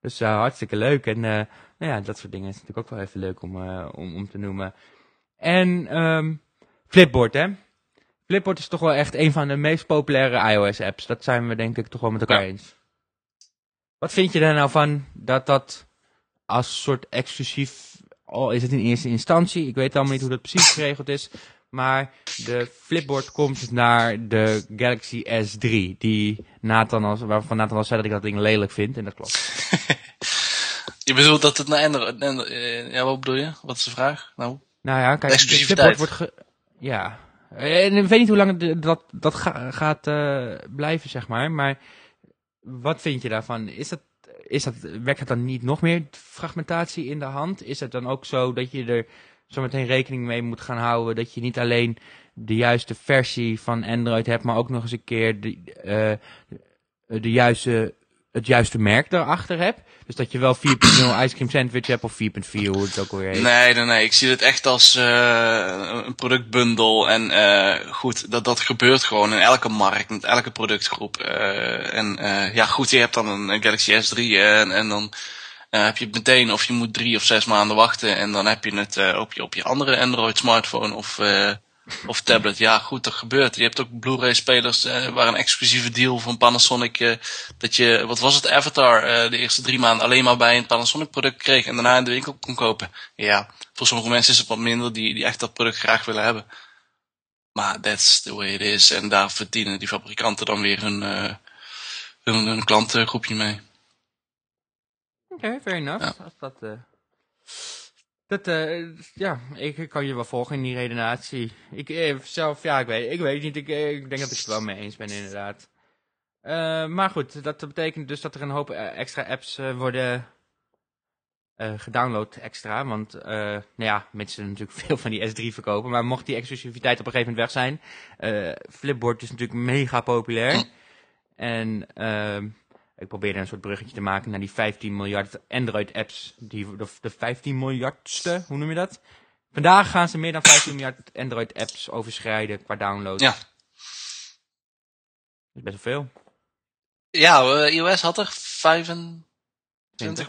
Dus eh, hartstikke leuk. En eh, nou ja, dat soort dingen is natuurlijk ook wel even leuk om, eh, om, om te noemen. En ehm, Flipboard, hè? Flipboard is toch wel echt een van de meest populaire iOS-apps. Dat zijn we denk ik toch wel met elkaar Ja. eens. Wat vind je er nou van dat dat als soort exclusief, al is het in eerste instantie, ik weet allemaal niet hoe dat precies geregeld is, maar de Flipboard komt naar de Galaxy S3, die Nathan al, waarvan Nathan al zei dat ik dat ding lelijk vind, en dat klopt. Je bedoelt dat het naar Android... Ja, wat bedoel je? Wat is de vraag? Nou, Nou ja, kijk, de. Flipboard wordt, Ja. En ik weet niet hoe lang dat, dat ga- gaat eh, blijven, zeg maar. Maar wat vind je daarvan? Is dat, is dat, werkt dan niet nog meer fragmentatie in de hand? Is het dan ook zo dat je er zometeen rekening mee moet gaan houden dat je niet alleen de juiste versie van Android hebt, maar ook nog eens een keer de, eh, de juiste, het juiste merk daarachter hebt? Dus dat je wel 4.0 ice cream sandwich hebt of 4.4, hoe het ook alweer heet. Nee, nee, nee. Ik zie het echt als eh, een productbundel. En eh, goed, dat, dat gebeurt gewoon in elke markt, met elke productgroep. Eh, en ja, goed, je hebt dan een, Galaxy S3 en, en dan heb je het meteen of je moet drie of zes maanden wachten. En dan heb je het op, je, op je andere Android smartphone of, of tablet. Ja, goed, dat gebeurt. Je hebt ook Blu-ray spelers eh, waar een exclusieve deal van Panasonic... eh, dat je, wat was het, Avatar, eh, de eerste drie maanden alleen maar bij een Panasonic product kreeg... en daarna in de winkel kon kopen. Ja, voor sommige mensen is het wat minder die, die echt dat product graag willen hebben. Maar that's the way it is. En daar verdienen die fabrikanten dan weer hun, hun, hun klantengroepje mee. Oké, fair enough. Ja. Als dat, dat eh, ja, ik kan je wel volgen in die redenatie. Ik eh, zelf, ja, ik weet, ik weet niet. Ik, eh, ik denk dat ik het wel mee eens ben, inderdaad. Maar goed, dat betekent dus dat er een hoop extra apps worden gedownload extra. Want, nou ja, mensen natuurlijk veel van die S3 verkopen. Maar mocht die exclusiviteit op een gegeven moment weg zijn. Flipboard is natuurlijk mega populair. En ehm ik probeerde een soort bruggetje te maken naar die 15 miljard Android-apps. Die, de, de 15 miljardste, hoe noem je dat? Vandaag gaan ze meer dan 15 miljard Android-apps overschrijden qua download. Ja. Dat is best wel veel. Ja, eh, iOS had er 25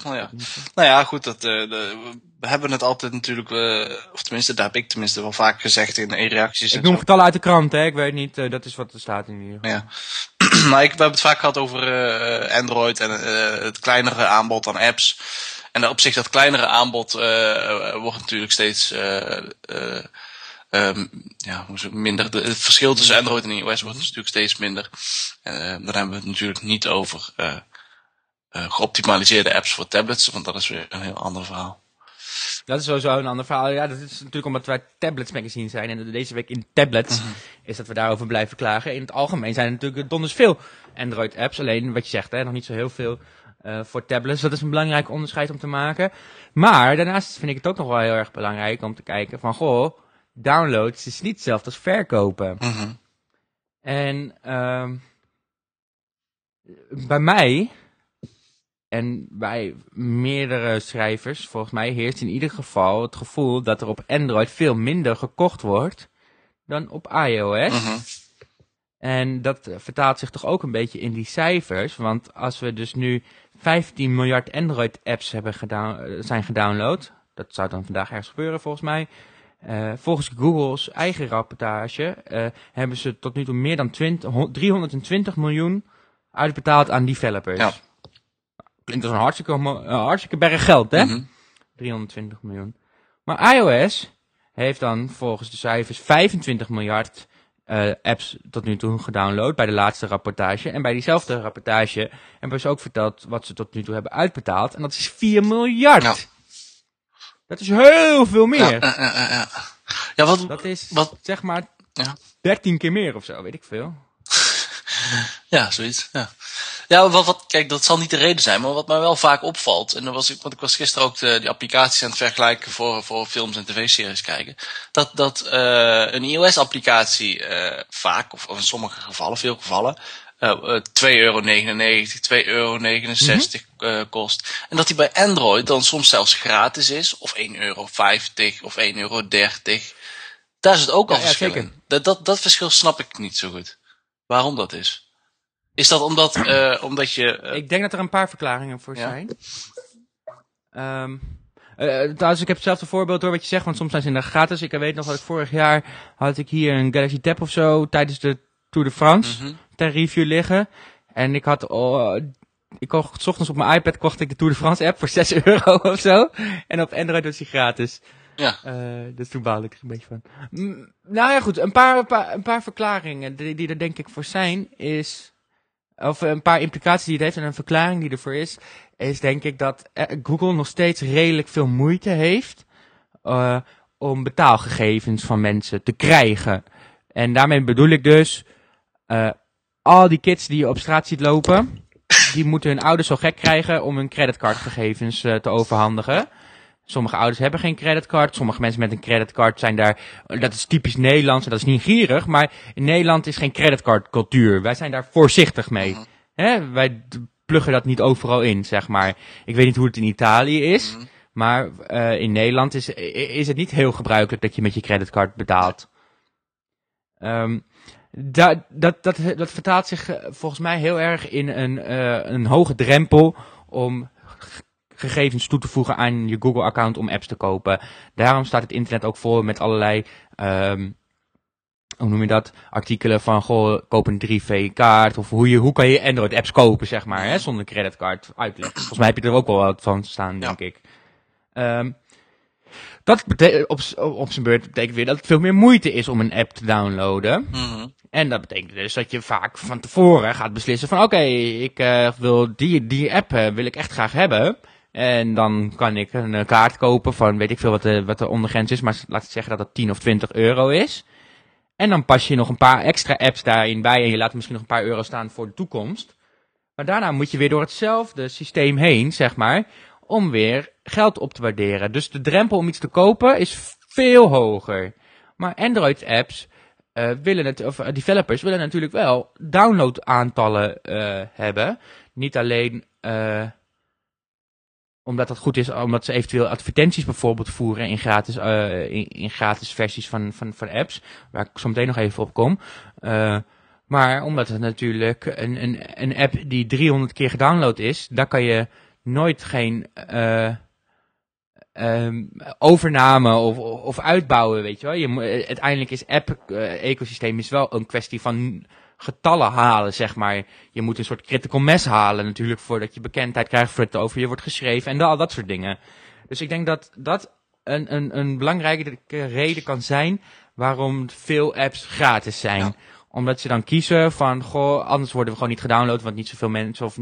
miljard. Nou ja, goed, dat, eh, de, we hebben het altijd natuurlijk, eh, of tenminste, daar heb ik tenminste wel vaak gezegd in e-reacties. Ik en noem getallen uit de krant, hè. Ik weet niet, eh, dat is wat er staat in geval. Ja. maar ik, we hebben het vaak gehad over Android en het kleinere aanbod aan apps. En op zich dat kleinere aanbod wordt natuurlijk steeds eh, eh, ehm, ja, ik, minder. De, het verschil tussen Android en iOS wordt natuurlijk steeds minder. Eh, dan hebben we het natuurlijk niet over geoptimaliseerde apps voor tablets, want dat is weer een heel ander verhaal. Dat is sowieso een ander verhaal. Ja, dat is natuurlijk omdat wij Tablets Magazine zijn. En deze week in Tablets is dat we daarover blijven klagen. In het algemeen zijn er natuurlijk donders veel Android-apps. Alleen wat je zegt, hè, nog niet zo heel veel eh, voor tablets. Dat is een belangrijk onderscheid om te maken. Maar daarnaast vind ik het ook nog wel heel erg belangrijk om te kijken van... Goh, downloads is niet hetzelfde als verkopen. Mhm. En ehm bij mij en bij meerdere schrijvers, volgens mij heerst in ieder geval het gevoel dat er op Android veel minder gekocht wordt dan op iOS. Mhm. En dat vertaalt zich toch ook een beetje in die cijfers. Want als we dus nu 15 miljard Android-apps hebben gedown- eh, zijn gedownload, dat zou dan vandaag ergens gebeuren volgens mij. Eh, volgens Google's eigen rapportage eh, hebben ze tot nu toe meer dan 20, hon- 320 miljoen uitbetaald aan developers. Ja. Klinkt als een hartstikke, een hartstikke berg geld, hè? Mhm. 320 miljoen. Maar iOS heeft dan volgens de cijfers 25 miljard eh, apps tot nu toe gedownload bij de laatste rapportage. En bij diezelfde rapportage hebben ze ook verteld wat ze tot nu toe hebben uitbetaald. En dat is 4 miljard. Ja. Dat is heel veel meer. Ja, ja. ja, wat, Dat is Wat- zeg maar Ja. 13 keer meer of zo, weet ik veel. Ja, zoiets. Ja, ja wat, wat, kijk, dat zal niet de reden zijn, maar wat mij wel vaak opvalt, en dan was ik, want ik was gisteren ook de, die applicaties aan het vergelijken voor, voor films en tv-series kijken, dat, dat eh, een iOS-applicatie eh, vaak, of, of in sommige gevallen, veel gevallen, eh eh, 2,99 euro, 2,69 euro eh, kost. En dat die bij Android dan soms zelfs gratis is, of 1,50 euro of 1,30 euro. Daar is het ook al Ja, verschil in. Dat, dat, dat verschil snap ik niet zo goed. Waarom dat is? Is dat omdat, eh, omdat je... eh, Ik denk dat er een paar verklaringen voor Ja. zijn. Eh, trouwens, ik heb hetzelfde voorbeeld door wat je zegt, want soms zijn ze inderdaad gratis. Ik weet nog dat ik vorig jaar had ik hier een Galaxy Tab of zo tijdens de Tour de France mhm. ter review liggen. En ik had, oh, ik kocht, 's ochtends op mijn iPad kocht ik de Tour de France app voor 6 euro of zo. En op Android was die gratis. Ja. Dus toen baalde ik er een beetje van. Mm, nou ja, goed. Een paar, een paar, een paar verklaringen die, die er denk ik voor zijn is... Of een paar implicaties die het heeft en een verklaring die ervoor is... Is denk ik dat eh, Google nog steeds redelijk veel moeite heeft... eh, om betaalgegevens van mensen te krijgen. En daarmee bedoel ik dus, uh, al die kids die je op straat ziet lopen, die moeten hun ouders zo gek krijgen om hun creditcardgegevens te overhandigen. Sommige ouders hebben geen creditcard. Sommige mensen met een creditcard zijn daar. Dat is typisch Nederlands en dat is niet gierig. Maar in Nederland is geen creditcardcultuur. Wij zijn daar voorzichtig mee. Mhm. Hè? Wij pluggen dat niet overal in, zeg maar. Ik weet niet hoe het in Italië is. Mhm. Maar uh, in Nederland is, is het niet heel gebruikelijk dat je met je creditcard betaalt. Um, dat, dat, dat, dat vertaalt zich eh, volgens mij heel erg in een, uh, een hoge drempel om gegevens toe te voegen aan je Google-account om apps te kopen. Daarom staat het internet ook vol met allerlei, um, hoe noem je dat, artikelen van, goh, koop een 3V-kaart, of hoe, je, hoe kan je Android-apps kopen, zeg maar, hè, zonder creditcard uitleg. Volgens mij heb je er ook wel wat van staan, denk Ja. ik. Um, dat betekent, op, op zijn beurt betekent weer dat het veel meer moeite is om een app te downloaden. Mhm. En dat betekent dus dat je vaak van tevoren gaat beslissen van oké, ik uh, wil die, die app uh, wil ik echt graag hebben. En dan kan ik een uh, kaart kopen van weet ik veel wat de, wat de ondergrens is, maar laat ik zeggen dat het 10 of 20 euro is. En dan pas je nog een paar extra apps daarin bij en je laat misschien nog een paar euro staan voor de toekomst. Maar daarna moet je weer door hetzelfde systeem heen, zeg maar, om weer geld op te waarderen. Dus de drempel om iets te kopen is veel hoger. Maar Android apps uh, willen het, of developers willen natuurlijk wel download aantallen uh, hebben. Niet alleen omdat dat goed is, omdat ze eventueel advertenties bijvoorbeeld voeren in gratis, in, in, gratis versies van, van, van apps. Waar ik zo meteen nog even op kom. maar omdat het natuurlijk een, een, een app die 300 keer gedownload is, daar kan je nooit geen um, overname of, of uitbouwen, weet je wel. Je, uiteindelijk is app-ecosysteem uh, is wel een kwestie van getallen halen, zeg maar. Je moet een soort critical mass halen natuurlijk, voordat je bekendheid krijgt, voordat het over je wordt geschreven en al dat soort dingen. Dus ik denk dat dat een, een, een belangrijke reden kan zijn waarom veel apps gratis zijn. Ja omdat ze dan kiezen van, goh, anders worden we gewoon niet gedownload, want niet zoveel mensen, of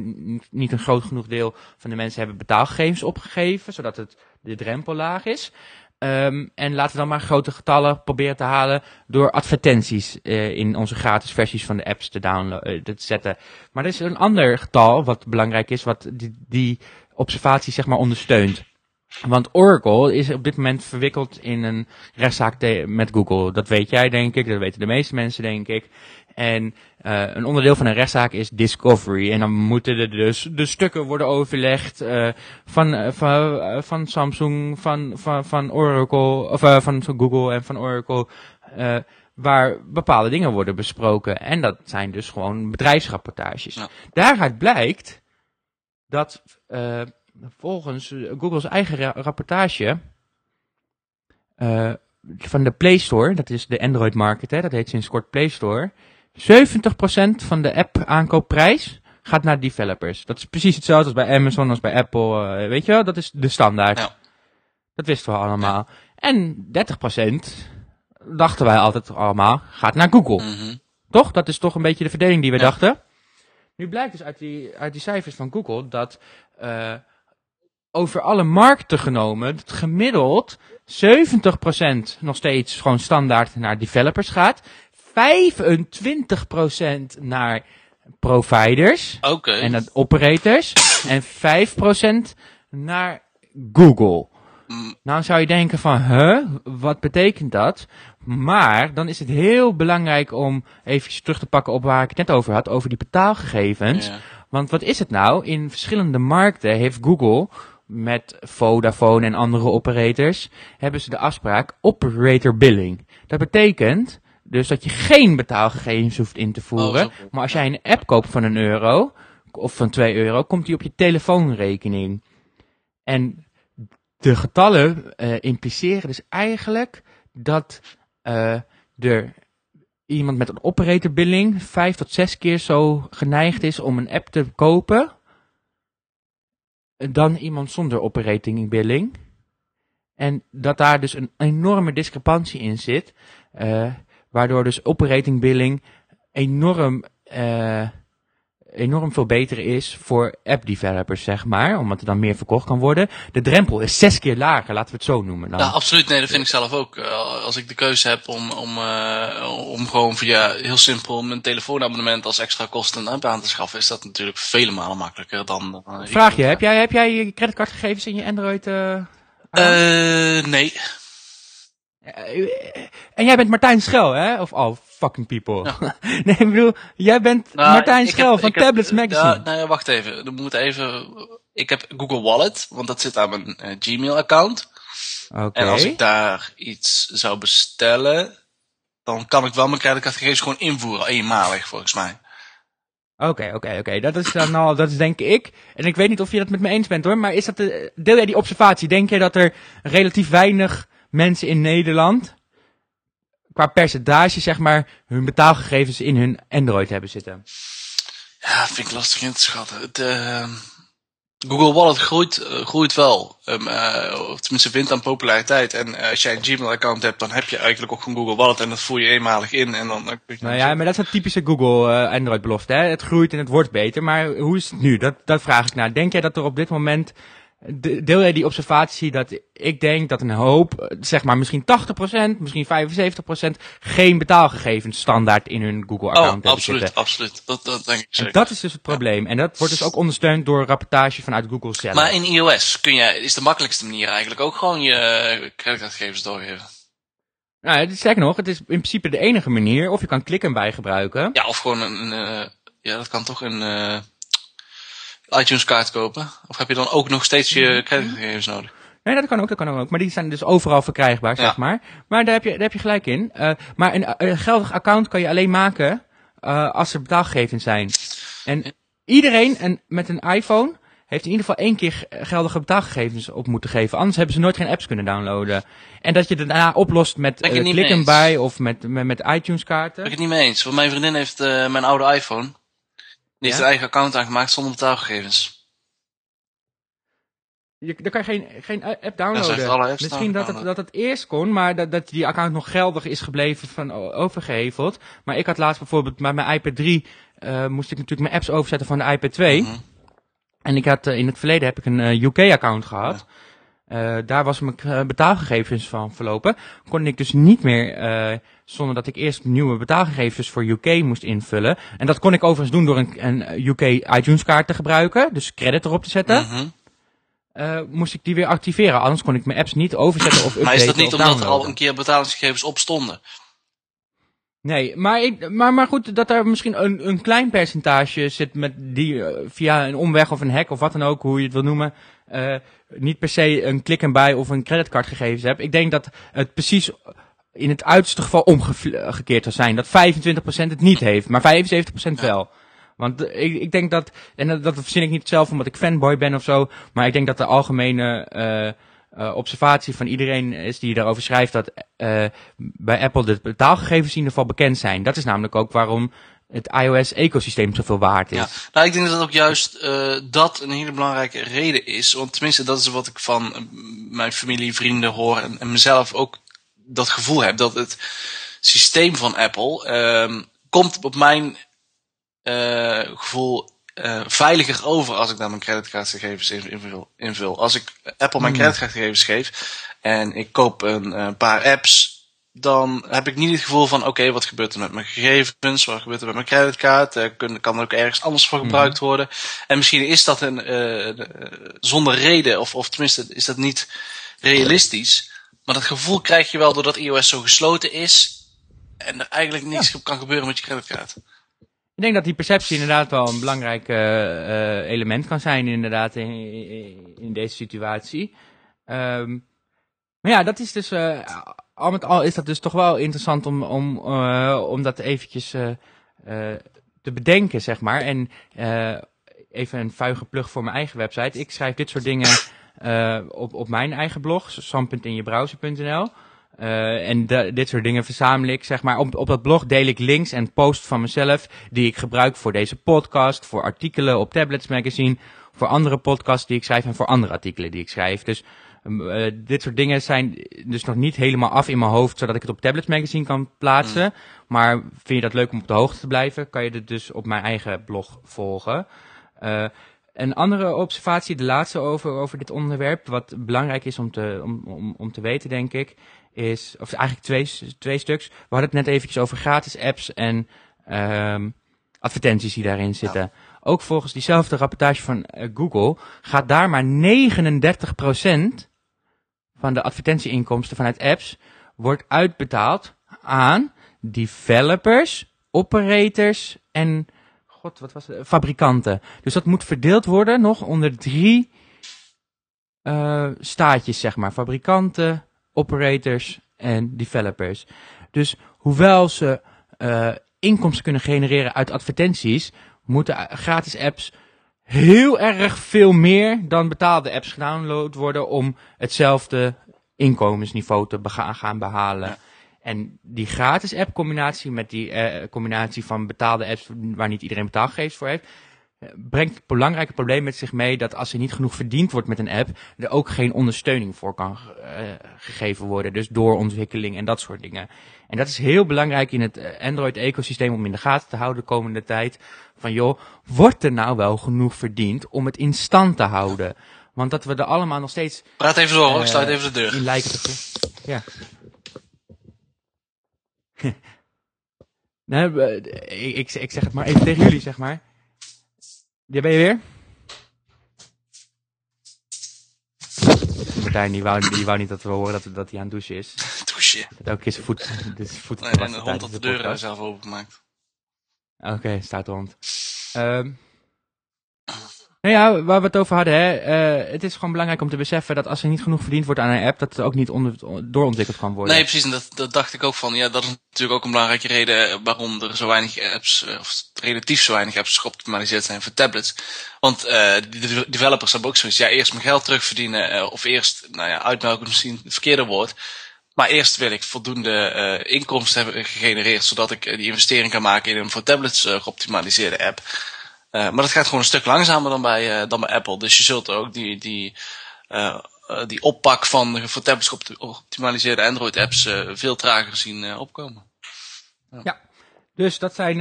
niet een groot genoeg deel van de mensen hebben betaalgegevens opgegeven, zodat het de drempel laag is. Um, en laten we dan maar grote getallen proberen te halen door advertenties uh, in onze gratis versies van de apps te downloaden, uh, te zetten. Maar er is een ander getal wat belangrijk is, wat die, die observatie zeg maar ondersteunt. Want Oracle is op dit moment verwikkeld in een rechtszaak met Google. Dat weet jij, denk ik. Dat weten de meeste mensen, denk ik. En uh, een onderdeel van een rechtszaak is discovery. En dan moeten er dus de stukken worden overlegd uh, van, uh, van, van Samsung, van, van, van Oracle, of van Google en van Oracle. waar bepaalde dingen worden besproken. En dat zijn dus gewoon bedrijfsrapportages. Ja. Daaruit blijkt dat volgens Google's eigen ra rapportage van de Play Store, dat is de Android market, hè, dat heet sinds kort Play Store, 70% van de app aankoopprijs gaat naar developers. Dat is precies hetzelfde als bij Amazon, als bij Apple, uh, weet je wel, dat is de standaard. Ja. Dat wisten we allemaal. En 30% dachten wij altijd allemaal, gaat naar Google. Mhm. Toch? Dat is toch een beetje de verdeling die we Ja. dachten. Nu blijkt dus uit die, uit die cijfers van Google dat uh, over alle markten genomen, het gemiddeld 70% nog steeds gewoon standaard naar developers gaat. 25% naar providers en dat operators. en 5% naar Google. Mm, Nou zou je denken van, huh, wat betekent dat? Maar dan is het heel belangrijk om even terug te pakken op waar ik het net over had, over die betaalgegevens. ja. Want wat is het nou? In verschillende markten heeft Google met Vodafone en andere operators hebben ze de afspraak operator billing. Dat betekent dus dat je geen betaalgegevens hoeft in te voeren. Oh, zo. maar als jij een app koopt van een euro of van 2 euro, komt die op je telefoonrekening. En de getallen eh, impliceren dus eigenlijk dat eh, er iemand met een operator billing vijf tot zes keer zo geneigd is om een app te kopen dan iemand zonder operating billing. En dat daar dus een enorme discrepantie in zit, eh, waardoor dus operating billing enorm eh, enorm veel beter is voor app-developers, zeg maar. Omdat er dan meer verkocht kan worden. De drempel is zes keer lager, laten we het zo noemen. Dan. Ja, absoluut. Nee, dat vind ik zelf ook. Uh, als ik de keuze heb om, om, uh, om gewoon via heel simpel mijn telefoonabonnement als extra kosten een app aan te schaffen, is dat natuurlijk vele malen makkelijker dan... Uh, Vraag je, heb jij, heb jij je creditcardgegevens in je Android? nee. En jij bent Martijn Schel, hè? Of all fucking people. nee, ik bedoel, jij bent nou, Martijn Schel heb, van Tablets heb, Magazine. Ja, nou ja, wacht even. We moeten even... Ik heb Google Wallet, want dat zit aan mijn uh, Gmail-account. Oké. En als ik daar iets zou bestellen, dan kan ik wel mijn creditcardgegevens gewoon invoeren, eenmalig volgens mij. Oké, oké, oké. Dat is dan al, dat is denk ik. En ik weet niet of je dat met me eens bent hoor, maar is dat de, deel jij die observatie? Denk je dat er relatief weinig mensen in Nederland qua percentage, zeg maar, hun betaalgegevens in hun Android hebben zitten? Ja, vind ik lastig in te schatten. Het, uh, Google Wallet groeit, uh, groeit wel. Um, uh, of tenminste wint aan populariteit. En uh, als jij een Gmail-account hebt, dan heb je eigenlijk ook een Google Wallet. En dat voer je eenmalig in. En dan, dan nou ja, maar dat is een typische Google Android-belofte. Het groeit en het wordt beter. Maar hoe is het nu? Dat, dat vraag ik naar. Denk jij dat er op dit moment deel jij die observatie dat ik denk dat een hoop, zeg maar misschien 80%, misschien 75% geen betaalgegevens standaard in hun Google-account oh, hebben absoluut, zitten. absoluut. Dat, dat denk ik zeker. En dat is dus het probleem. En dat wordt dus ook ondersteund door rapportage vanuit Google zelf. Maar in iOS kun je, is de makkelijkste manier eigenlijk ook gewoon je creditcardgegevens doorgeven. Nou, sterker nog, het is in principe de enige manier. Of je kan klikken bij gebruiken. Ja, of gewoon een, een uh, ja, dat kan toch een... Uh, iTunes kaart kopen? Of heb je dan ook nog steeds je mhm. creditgegevens nodig? Nee, dat kan ook, dat kan ook. Maar die zijn dus overal verkrijgbaar, zeg maar. Maar daar heb je, daar heb je gelijk in. Uh, maar een, een, geldig account kan je alleen maken uh, als er betaalgegevens zijn. En iedereen en met een iPhone heeft in ieder geval één keer geldige betaalgegevens op moeten geven. Anders hebben ze nooit geen apps kunnen downloaden. En dat je daarna oplost met uh, klikken bij of met, met, met iTunes kaarten. Ben ik het niet mee eens. Want mijn vriendin heeft mijn oude iPhone. Die heeft een eigen account aangemaakt zonder betaalgegevens. Je, dan kan je geen, geen app downloaden. Misschien dat het, dat het eerst kon, maar dat, dat die account nog geldig is gebleven van overgeheveld. Maar ik had laatst bijvoorbeeld met mijn iPad 3, uh, eh, moest ik natuurlijk mijn apps overzetten van de iPad 2. Mm -hmm. En ik had, uh, in het verleden heb ik een uh, eh, UK-account gehad. Ja. Daar was mijn betaalgegevens van verlopen. Kon ik dus niet meer zonder dat ik eerst nieuwe betaalgegevens voor UK moest invullen. En dat kon ik overigens doen door een, een UK iTunes kaart te gebruiken, dus credit erop te zetten. Mm -hmm. uh, moest ik die weer activeren, anders kon ik mijn apps niet overzetten of updaten Maar is dat niet omdat er al een keer betalingsgegevens op stonden? Nee, maar, ik, maar, maar goed, dat er misschien een, een klein percentage zit met die uh, via een omweg of een hack of wat dan ook, hoe je het wil noemen, uh, niet per se een klik en bij of een creditcardgegevens hebt. Ik denk dat het precies in het uiterste geval omgekeerd zou zijn. Dat 25% het niet heeft, maar 75% wel. Want ik, ik denk dat, en dat, dat verzin ik niet zelf omdat ik fanboy ben of zo, maar ik denk dat de algemene uh, uh, observatie van iedereen is die daarover schrijft dat uh, bij Apple de betaalgegevens in ieder geval bekend zijn. Dat is namelijk ook waarom het iOS-ecosysteem zoveel waard is. Ja, nou, ik denk dat ook juist uh, dat een hele belangrijke reden is. Want tenminste, dat is wat ik van mijn familie, vrienden hoor en, en mezelf ook dat gevoel heb dat het systeem van Apple um, komt op mijn uh, gevoel uh, veiliger over als ik dan mijn creditcardgegevens invul, invul. Als ik Apple mijn hmm. creditcardgegevens geef en ik koop een, een, paar apps, dan heb ik niet het gevoel van oké, okay, wat gebeurt er met mijn gegevens, wat gebeurt er met mijn creditcard, uh, kan er ook ergens anders voor gebruikt hmm. worden. En misschien is dat een, zonder reden, of, of tenminste is dat niet realistisch. Maar dat gevoel krijg je wel doordat iOS zo gesloten is. En er eigenlijk niets ja. kan gebeuren met je creditcard. Ik denk dat die perceptie inderdaad wel een belangrijk uh, uh, element kan zijn inderdaad in, in deze situatie. Um, maar ja, dat is dus, al met al is dat dus toch wel interessant om, om, om dat eventjes te bedenken, zeg maar. En even een vuige plug voor mijn eigen website. Ik schrijf dit soort dingen uh, op, op mijn eigen blog, sam.injebrowser.nl. Uh, en dit soort dingen verzamel ik, zeg maar. Op, op dat blog deel ik links en posts van mezelf die ik gebruik voor deze podcast, voor artikelen op Tablets Magazine, voor andere podcasts die ik schrijf en voor andere artikelen die ik schrijf. Dus Uh, dit soort dingen zijn dus nog niet helemaal af in mijn hoofd, zodat ik het op Tablet Magazine kan plaatsen. Mm. Maar vind je dat leuk om op de hoogte te blijven, kan je dit dus op mijn eigen blog volgen. Uh, een andere observatie, de laatste over, over dit onderwerp, wat belangrijk is om te, om, om, om te weten, denk ik, is, of eigenlijk twee, twee stuks. We hadden het net eventjes over gratis apps en um, advertenties die daarin zitten. Ook volgens diezelfde rapportage van uh, Google gaat daar maar 39% van de advertentieinkomsten vanuit apps wordt uitbetaald aan developers, operators en god, wat was het? fabrikanten. Dus dat moet verdeeld worden nog onder drie uh, staatjes, zeg maar. Fabrikanten, operators en developers. Dus hoewel ze uh, inkomsten kunnen genereren uit advertenties, moeten gratis apps heel erg veel meer dan betaalde apps gedownload worden om hetzelfde inkomensniveau te gaan behalen. En die gratis app combinatie met die uh, combinatie van betaalde apps waar niet iedereen betaalgegevens voor heeft, uh, brengt het belangrijke probleem met zich mee dat als er niet genoeg verdiend wordt met een app, er ook geen ondersteuning voor kan uh, gegeven worden. Dus doorontwikkeling en dat soort dingen. En dat is heel belangrijk in het Android-ecosysteem om in de gaten te houden de komende tijd. Van joh, wordt er nou wel genoeg verdiend om het in stand te houden? Want dat we er allemaal nog steeds... Praat even door, ik sluit even de deur. In lijken te... Ja. nee, ik, ik, zeg het maar even tegen jullie, zeg maar. Ja, ben je weer? Martijn, die wou, die wou niet dat we horen dat, dat hij aan het douchen is. Douchen? Dat ook is voet, dus voet nee, en de hond had de, de deur zelf opengemaakt. Oké, okay, staat rond. Um, nou ja, waar we het over hadden, hè, uh, het is gewoon belangrijk om te beseffen dat als er niet genoeg verdiend wordt aan een app, dat het ook niet onder, doorontwikkeld kan worden. Nee, precies, en dat, dat dacht ik ook van. Ja, dat is natuurlijk ook een belangrijke reden waarom er zo weinig apps, eh, of relatief zo weinig apps geoptimaliseerd zijn voor tablets. Want uh, de developers hebben ook zoiets, ja, eerst mijn geld terugverdienen, of eerst, nou ja, uitmelken misschien het verkeerde woord. Maar eerst wil ik voldoende uh, inkomsten hebben gegenereerd, zodat ik die investering kan maken in een voor tablets geoptimaliseerde app. Maar dat gaat gewoon een stuk langzamer dan bij, dan bij Apple. Dus je zult ook die, die, die oppak van voor tablets geoptimaliseerde Android apps veel trager zien opkomen. Ja. dus dat zijn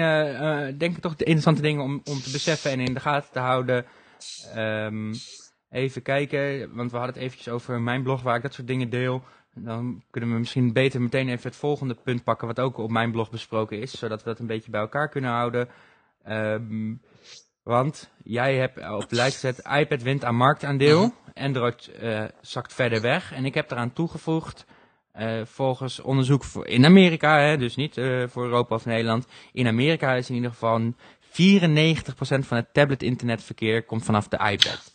denk ik toch de interessante dingen om, om te beseffen en in de gaten te houden. Um, even kijken, want we hadden het eventjes over mijn blog waar ik dat soort dingen deel. Dan kunnen we misschien beter meteen even het volgende punt pakken wat ook op mijn blog besproken is. Zodat we dat een beetje bij elkaar kunnen houden. Um, want jij hebt op de lijst gezet, iPad wint aan marktaandeel. Android uh, zakt verder weg. En ik heb eraan toegevoegd, uh, volgens onderzoek in Amerika, hè, dus niet uh, voor Europa of Nederland. In Amerika is in ieder geval 94% van het tablet-internetverkeer komt vanaf de iPad.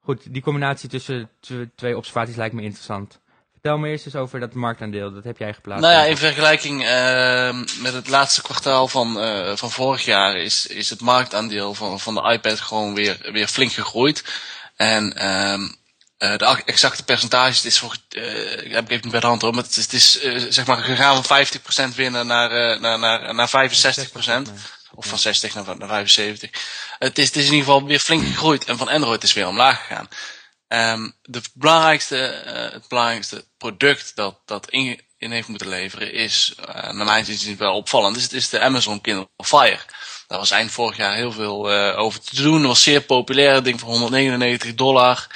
Goed, die combinatie tussen twee observaties lijkt me interessant. Vertel me eerst eens over dat marktaandeel, dat heb jij geplaatst. Nou ja, in vergelijking uh, met het laatste kwartaal van, uh, van vorig jaar is, is het marktaandeel van, van de iPad gewoon weer, weer flink gegroeid. En uh, de exacte percentages, is voor, heb ik even niet bij de hand hoor, maar het is, het is zeg maar gegaan van 50% winnen naar, naar, naar, naar 65%. Of van 60 naar, naar 75. Het is, het is in ieder geval weer flink gegroeid en van Android is weer omlaag gegaan. Um, de belangrijkste, uh, het belangrijkste product dat, dat in, in heeft moeten leveren is, uh, naar mijn zin wel opvallend, is, is de Amazon Kindle Fire. Daar was eind vorig jaar heel veel uh, over te doen. Dat was zeer populair, ding van 199 dollar.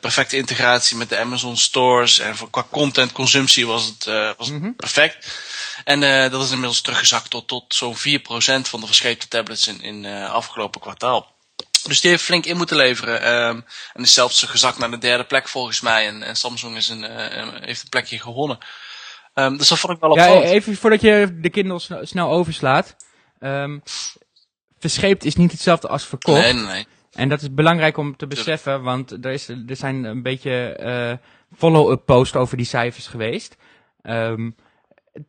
perfecte integratie met de Amazon stores. En voor, qua content consumptie was het, was het mm -hmm. perfect. En dat is inmiddels teruggezakt tot, tot zo'n 4% van de verscheepte tablets in, in afgelopen kwartaal. Dus die heeft flink in moeten leveren. Um, en is zelfs gezakt naar de derde plek volgens mij. En, en Samsung is een, uh, heeft een plekje gewonnen. Um, dus dat vond ik wel opvallend. Ja, even voordat je de Kindle snel, snel overslaat. Um, verscheept is niet hetzelfde als verkocht. Nee, nee. En dat is belangrijk om te beseffen, want er, is, er zijn een beetje uh, follow-up posts over die cijfers geweest. Um,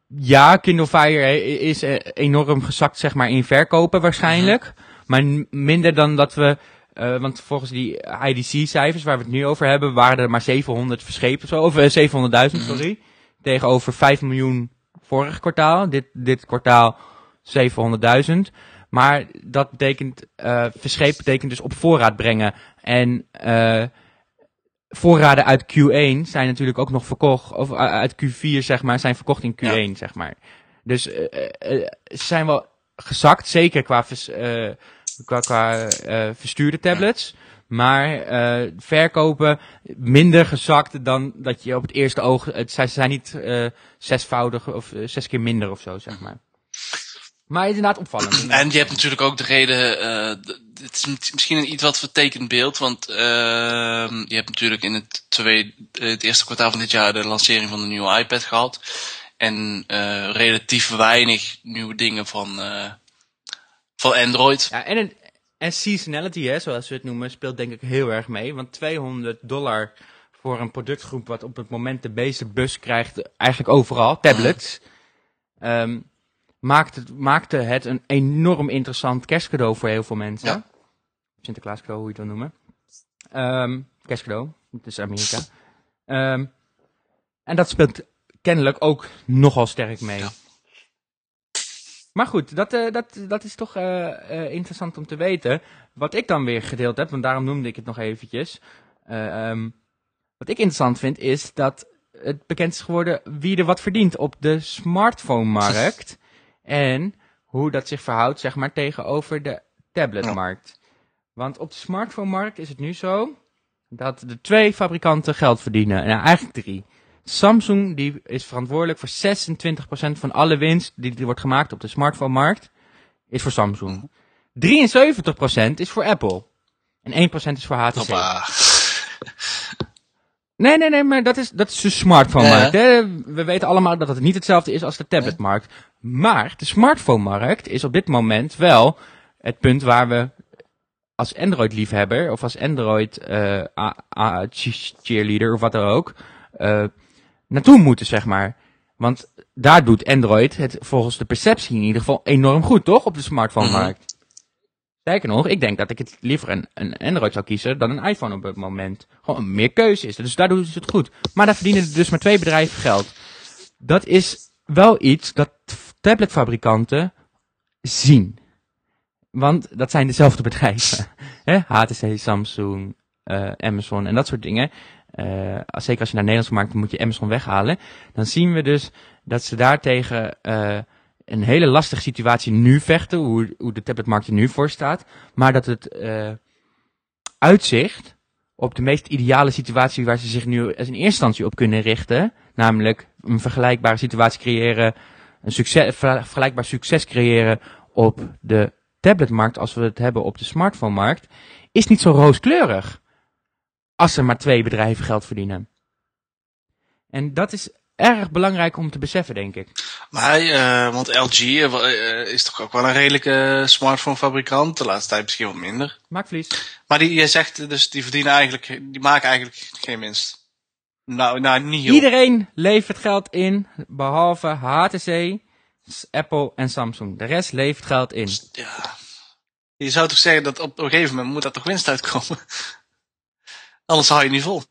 ja, Kindle Fire is uh, enorm gezakt zeg maar in verkopen waarschijnlijk. Mm -hmm. Maar minder dan dat we, uh, want volgens die IDC-cijfers waar we het nu over hebben, waren er maar 700 verschepen, zo, of uh, eh, 700.000, mm sorry. Tegenover 5 miljoen vorig kwartaal. Dit, dit kwartaal 700.000. Maar dat betekent, uh, betekent dus op voorraad brengen. En voorraden uit Q1 zijn natuurlijk ook nog verkocht, of uit Q4 zeg maar, zijn verkocht in Q1 zeg maar. Dus ze zijn wel gezakt, zeker qua, vers, qua, qua verstuurde tablets. Maar verkopen minder gezakt dan dat je op het eerste oog, het, zijn niet zesvoudig of zes keer minder of zo zeg maar. Maar inderdaad opvallend. En je hebt natuurlijk ook de reden, uh, het is misschien een iets wat vertekend beeld, want uh, je hebt natuurlijk in het, tweede, het eerste kwartaal van dit jaar de lancering van de nieuwe iPad gehad. En uh, relatief weinig nieuwe dingen van, uh, van Android. Ja, en, en seasonality, hè, zoals we het noemen, speelt denk ik heel erg mee. Want 200 dollar voor een productgroep wat op het moment de meeste bus krijgt, eigenlijk overal, tablets. Um, maakte, maakte het een enorm interessant kerstcadeau voor heel veel mensen. Ja. Sinterklaas cadeau, hoe je het wil noemen. Um, kerstcadeau, het is Amerika. Um, en dat speelt kennelijk ook nogal sterk mee. Ja. Maar goed, dat, uh, dat, dat is toch uh, uh, interessant om te weten. Wat ik dan weer gedeeld heb, want daarom noemde ik het nog eventjes. Um, wat ik interessant vind, is dat het bekend is geworden wie er wat verdient op de smartphone-markt. En hoe dat zich verhoudt, zeg maar, tegenover de tabletmarkt. Want op de smartphone-markt is het nu zo dat de twee fabrikanten geld verdienen. Nou, eigenlijk drie. Samsung die is verantwoordelijk voor 26% van alle winst die wordt gemaakt op de smartphone-markt, is voor Samsung. 73% is voor Apple. En 1% is voor HTC. Hoppa. Nee, nee, nee, maar dat is, dat is de smartphone-markt. Ja. We weten allemaal dat het niet hetzelfde is als de tabletmarkt. Maar de smartphone-markt is op dit moment wel het punt waar we als Android-liefhebber of als Android-cheerleader uh, of wat dan ook uh, naartoe moeten, zeg maar. Want daar doet Android het volgens de perceptie in ieder geval enorm goed, toch? Op de smartphone-markt. -hmm. Sterker nog, ik denk dat ik het liever een, een Android zou kiezen dan een iPhone op het moment. Gewoon meer keuze is. Dus daar doen ze het goed. Maar daar verdienen dus maar twee bedrijven geld. Dat is wel iets dat tabletfabrikanten zien. Want dat zijn dezelfde bedrijven. HTC, Samsung, uh, Amazon en dat soort dingen. Uh, zeker als je naar Nederlands markt moet je Amazon weghalen. Dan zien we dus dat ze daartegen uh, een hele lastige situatie nu vechten. Hoe, hoe de tabletmarkt er nu voor staat. Maar dat het uitzicht op de meest ideale situatie waar ze zich nu in eerste instantie op kunnen richten. Namelijk een vergelijkbare situatie creëren een succes, vergelijkbaar succes creëren op de tabletmarkt als we het hebben op de smartphone-markt, is niet zo rooskleurig. Als er maar twee bedrijven geld verdienen. En dat is erg belangrijk om te beseffen, denk ik. Maar, uh, want LG uh, is toch ook wel een redelijke smartphone-fabrikant. De laatste tijd misschien wat minder. Maakt verlies. Maar die, je zegt dus, die verdienen eigenlijk, die maken eigenlijk geen winst. Nou, nou niet heel. Iedereen levert geld in, behalve HTC, Apple en Samsung. De rest levert geld in. Ja. Je zou toch zeggen dat op een gegeven moment moet daar toch winst uitkomen? Anders hou je niet vol.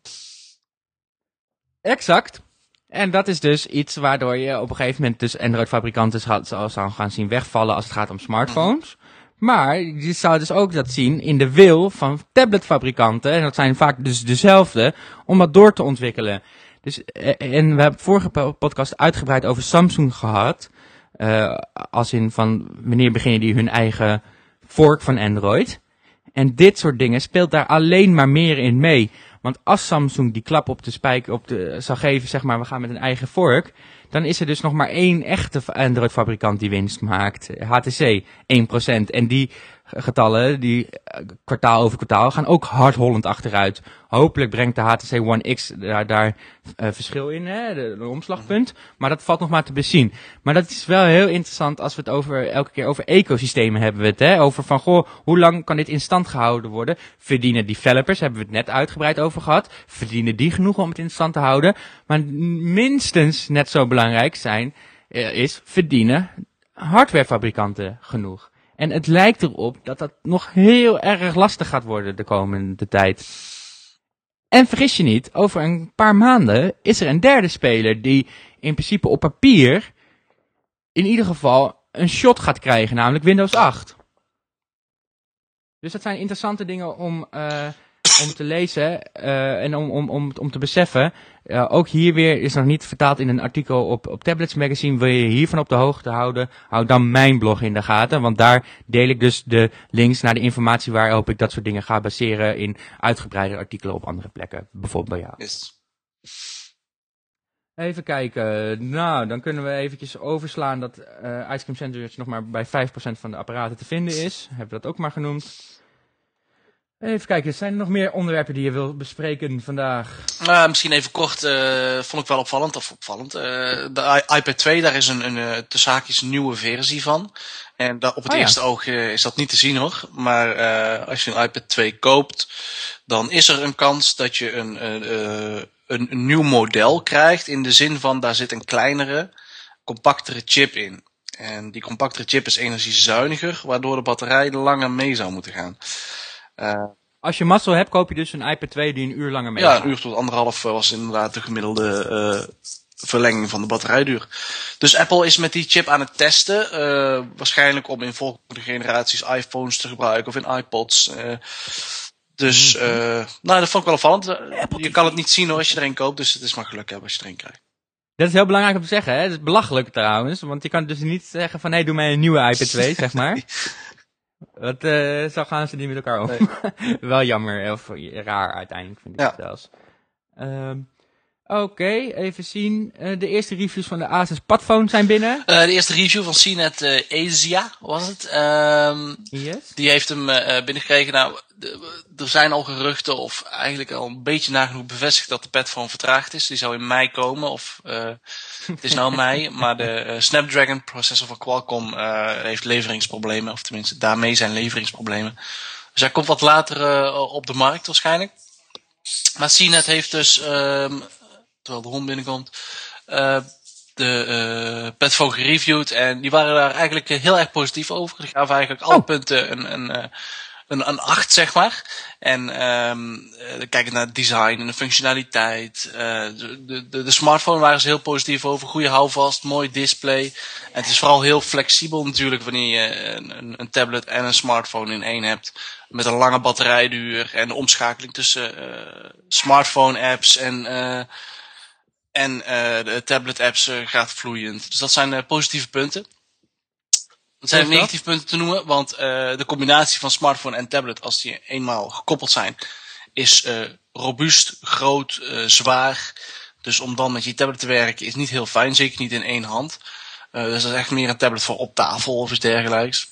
Exact. En dat is dus iets waardoor je op een gegeven moment dus Android-fabrikanten zal gaan zien wegvallen als het gaat om smartphones. Maar je zou dus ook dat zien in de wil van tabletfabrikanten, en dat zijn vaak dus dezelfde, om dat door te ontwikkelen. Dus, eh, en we hebben vorige podcast uitgebreid over Samsung gehad. Uh, als in van wanneer beginnen die hun eigen fork van Android. En dit soort dingen speelt daar alleen maar meer in mee. Want als Samsung die klap op de spijker op de, zou geven, zeg maar, we gaan met een eigen fork, dan is er dus nog maar één echte Android-fabrikant die winst maakt. HTC, 1%. En die getallen, die eh, kwartaal over kwartaal, gaan ook hardhollend achteruit. Hopelijk brengt de HTC One X daar, daar uh, verschil in, hè, de, de, omslagpunt. Maar dat valt nog maar te bezien. Maar dat is wel heel interessant als we het over, elke keer over ecosystemen hebben we het, hè. Over van, goh, hoe lang kan dit in stand gehouden worden? Verdienen developers, hebben we het net uitgebreid over gehad. Verdienen die genoeg om het in stand te houden? Maar minstens net zo belangrijk zijn, uh, is verdienen hardwarefabrikanten genoeg. En het lijkt erop dat dat nog heel erg lastig gaat worden de komende tijd. En vergis je niet, over een paar maanden is er een derde speler die in principe op papier in ieder geval een shot gaat krijgen, namelijk Windows 8. Dus dat zijn interessante dingen om uh, om te lezen uh, en om, om, om, om te beseffen. Uh, ook hier weer is nog niet vertaald in een artikel op, op Tablets Magazine. Wil je hiervan op de hoogte houden? Houd dan mijn blog in de gaten. Want daar deel ik dus de links naar de informatie waarop ik dat soort dingen ga baseren in uitgebreide artikelen op andere plekken. Bijvoorbeeld bij jou. Yes. Even kijken. Nou, dan kunnen we eventjes overslaan dat uh, Ice Cream Sandwich nog maar bij 5% van de apparaten te vinden is. Hebben we dat ook maar genoemd. Even kijken, zijn er nog meer onderwerpen die je wil bespreken vandaag? Uh, misschien even kort, uh, vond ik wel opvallend, of opvallend. Uh, de iPad 2, daar is een, een te zaakjes nieuwe versie van. En dat, op het oh, eerste oog is dat niet te zien hoor. Maar als je een iPad 2 koopt, dan is er een kans dat je een, een, een nieuw model krijgt. In de zin van, daar zit een kleinere, compactere chip in. En die compactere chip is energiezuiniger, waardoor de batterij langer mee zou moeten gaan. Uh, Als je mazzel hebt, koop je dus een iPad 2 die een uur langer mee Ja, een uur tot anderhalf eh, was inderdaad de gemiddelde uh, verlenging van de batterijduur. Dus Apple is met die chip aan het testen. Uh, waarschijnlijk om in volgende generaties iPhones te gebruiken of in iPods. dus, mm nou, dat vond ik wel opvallend. je kan het niet zien hoor, als je er een koopt, dus het is maar geluk hebben als je er een krijgt. Dat is heel belangrijk om te zeggen, hè? Het is belachelijk trouwens, want je kan dus niet zeggen van, hé, hey, doe mij een nieuwe iPad 2, zeg maar. Wat, uh, zo gaan ze niet met elkaar om. Wel jammer, of raar uiteindelijk vind ik ja. het zelfs. Um, Oké, okay, even zien. Uh, de eerste reviews van de Asus Padphone zijn binnen. Uh, de eerste review van CNET uh, Asia was het. Um, yes. Die heeft hem binnengekregen. Nou, er zijn al geruchten, of eigenlijk al een beetje nagenoeg bevestigd dat de Padphone vertraagd is. Die zou in mei komen, of het is nou mei. Maar de Snapdragon processor van Qualcomm heeft leveringsproblemen. Of tenminste, daarmee zijn leveringsproblemen. Dus hij komt wat later op de markt waarschijnlijk. Maar CNET heeft dus um, terwijl de hond binnenkomt, uh, de uh, gereviewd. En die waren daar eigenlijk heel erg positief over. Die gaven eigenlijk alle oh. punten een, een, eh, een, een 8, zeg maar. En um, kijken naar het design en de functionaliteit. Uh, de, de, de smartphone waren ze heel positief over. Goede houvast, mooi display. En het is vooral heel flexibel natuurlijk wanneer je een, een tablet en een smartphone in één hebt. Met een lange batterijduur en de omschakeling tussen uh, smartphone apps en... Uh, en uh, de tablet apps uh, gaat vloeiend. Dus dat zijn uh, positieve punten. Er zijn negatieve punten te noemen, want de combinatie van smartphone en tablet, als die eenmaal gekoppeld zijn, is robuust, groot, zwaar. Dus om dan met je tablet te werken is niet heel fijn, zeker niet in één hand. dus dat is echt meer een tablet voor op tafel of iets dergelijks.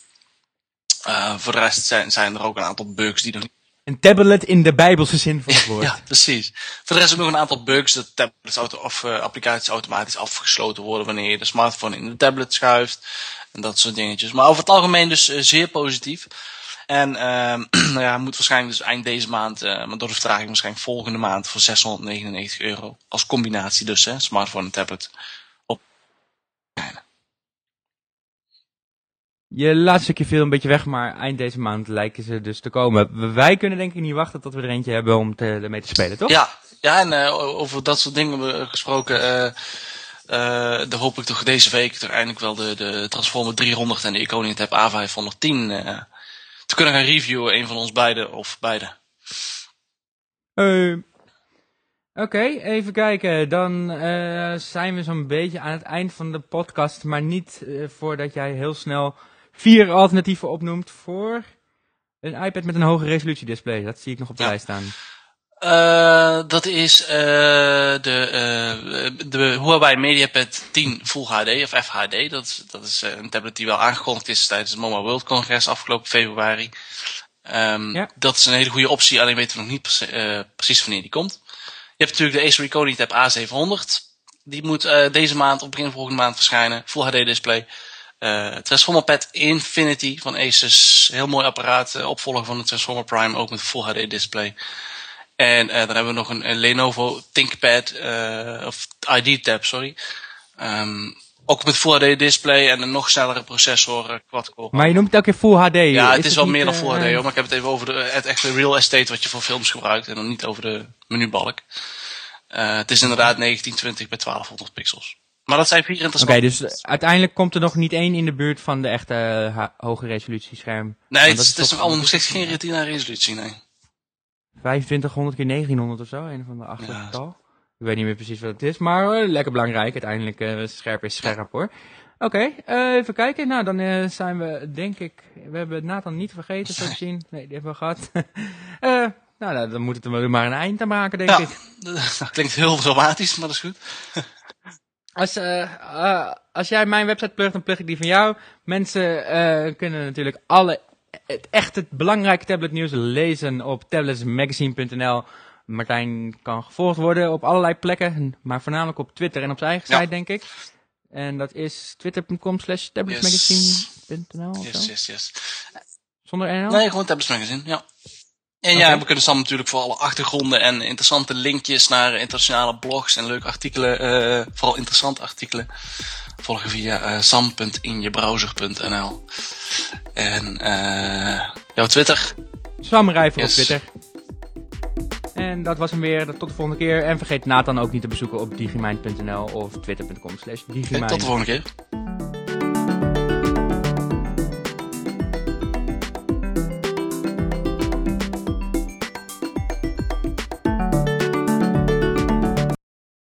voor de rest zijn, zijn er ook een aantal bugs die nog niet een tablet in de bijbelse zin van het woord. ja, precies. Voor de rest ook nog een aantal bugs dat tablets auto of uh, applicaties automatisch afgesloten worden wanneer je de smartphone in de tablet schuift. En dat soort dingetjes. Maar over het algemeen dus uh, zeer positief. En uh, ja, moet waarschijnlijk dus eind deze maand, uh, maar door de vertraging waarschijnlijk volgende maand voor 699 euro. Als combinatie dus, hè, smartphone en tablet. Je laatste stukje viel een beetje weg, maar eind deze maand lijken ze dus te komen. Wij kunnen denk ik niet wachten tot we er eentje hebben om te, ermee te spelen, toch? Ja, ja en uh, over dat soort dingen gesproken, uh, uh, dan hoop ik toch deze week er eindelijk wel de, de Transformer 300 en de Iconic Tab A510 te kunnen gaan reviewen. Een van ons beiden of beide. Oké, okay, even kijken. Dan zijn we zo'n beetje aan het eind van de podcast, maar niet voordat jij heel snel vier alternatieven opnoemt voor een iPad met een hoge resolutie display. Dat zie ik nog op de ja. lijst staan. Uh, dat is uh, de, uh, de Huawei MediaPad 10 Full HD of FHD. Dat, dat is een tablet die wel aangekondigd is tijdens het MoMA World Congress afgelopen februari. Um, ja. Dat is een hele goede optie, alleen weten we nog niet precies wanneer die komt. Je hebt natuurlijk de Acer Recording Tab A700. Die moet deze maand, op begin volgende maand verschijnen. Full HD display. Uh, Transformer Pad Infinity van Asus. Heel mooi apparaat. Uh, opvolger van de Transformer Prime. Ook met Full HD display. En uh, dan hebben we nog een, een Lenovo ThinkPad. of ID Tab, sorry. Um, ook met Full HD display en een nog snellere processor. quad-core. Maar je noemt het ook keer Full HD. Ja, het is, is wel meer dan Full HD hoor. Maar ik heb het even over de, het echte real estate wat je voor films gebruikt. En dan niet over de menubalk. het is inderdaad 1920 bij 1200 pixels. Maar dat zijn vier interessante. Oké, dus uiteindelijk komt er nog niet één in de buurt van de echte hoge resolutie scherm. Nee, het, is, het is nog allemaal nog steeds geen retina resolutie, nee. 2500 keer 1900 of zo, een van de achtergetal. Ja. Ik weet niet meer precies wat het is, maar eh, lekker belangrijk. Uiteindelijk eh, scherp is scherp hoor. Oké, eh, even kijken. Nou, dan eh, zijn we, denk ik, we hebben Nathan niet vergeten, zo te zien. Nee, die hebben we gehad. Eh, nou, nou, dan moet het er maar een eind aan maken, denk Ja. ik. Dat klinkt heel dramatisch, maar dat is goed. Als, eh, als jij mijn website plugt, dan plug ik die van jou. Mensen eh, kunnen natuurlijk alle, het echt het belangrijke tabletnieuws lezen op tabletsmagazine.nl. Martijn kan gevolgd worden op allerlei plekken, maar voornamelijk op Twitter en op zijn eigen Ja. site, denk ik. En dat is twitter.com slash tabletsmagazine.nl Yes, yes, yes. Zonder NL? Nee, gewoon Tablets Magazine, ja. En ja, we kunnen Sam natuurlijk voor alle achtergronden en interessante linkjes naar internationale blogs en leuke artikelen, eh, vooral interessante artikelen, volgen via eh, sam.injebrowser.nl. En eh jouw Twitter. Voor Yes. op Twitter. En dat was hem weer. Tot de volgende keer. En vergeet Nathan ook niet te bezoeken op digimind.nl of twitter.com slash Tot de volgende keer.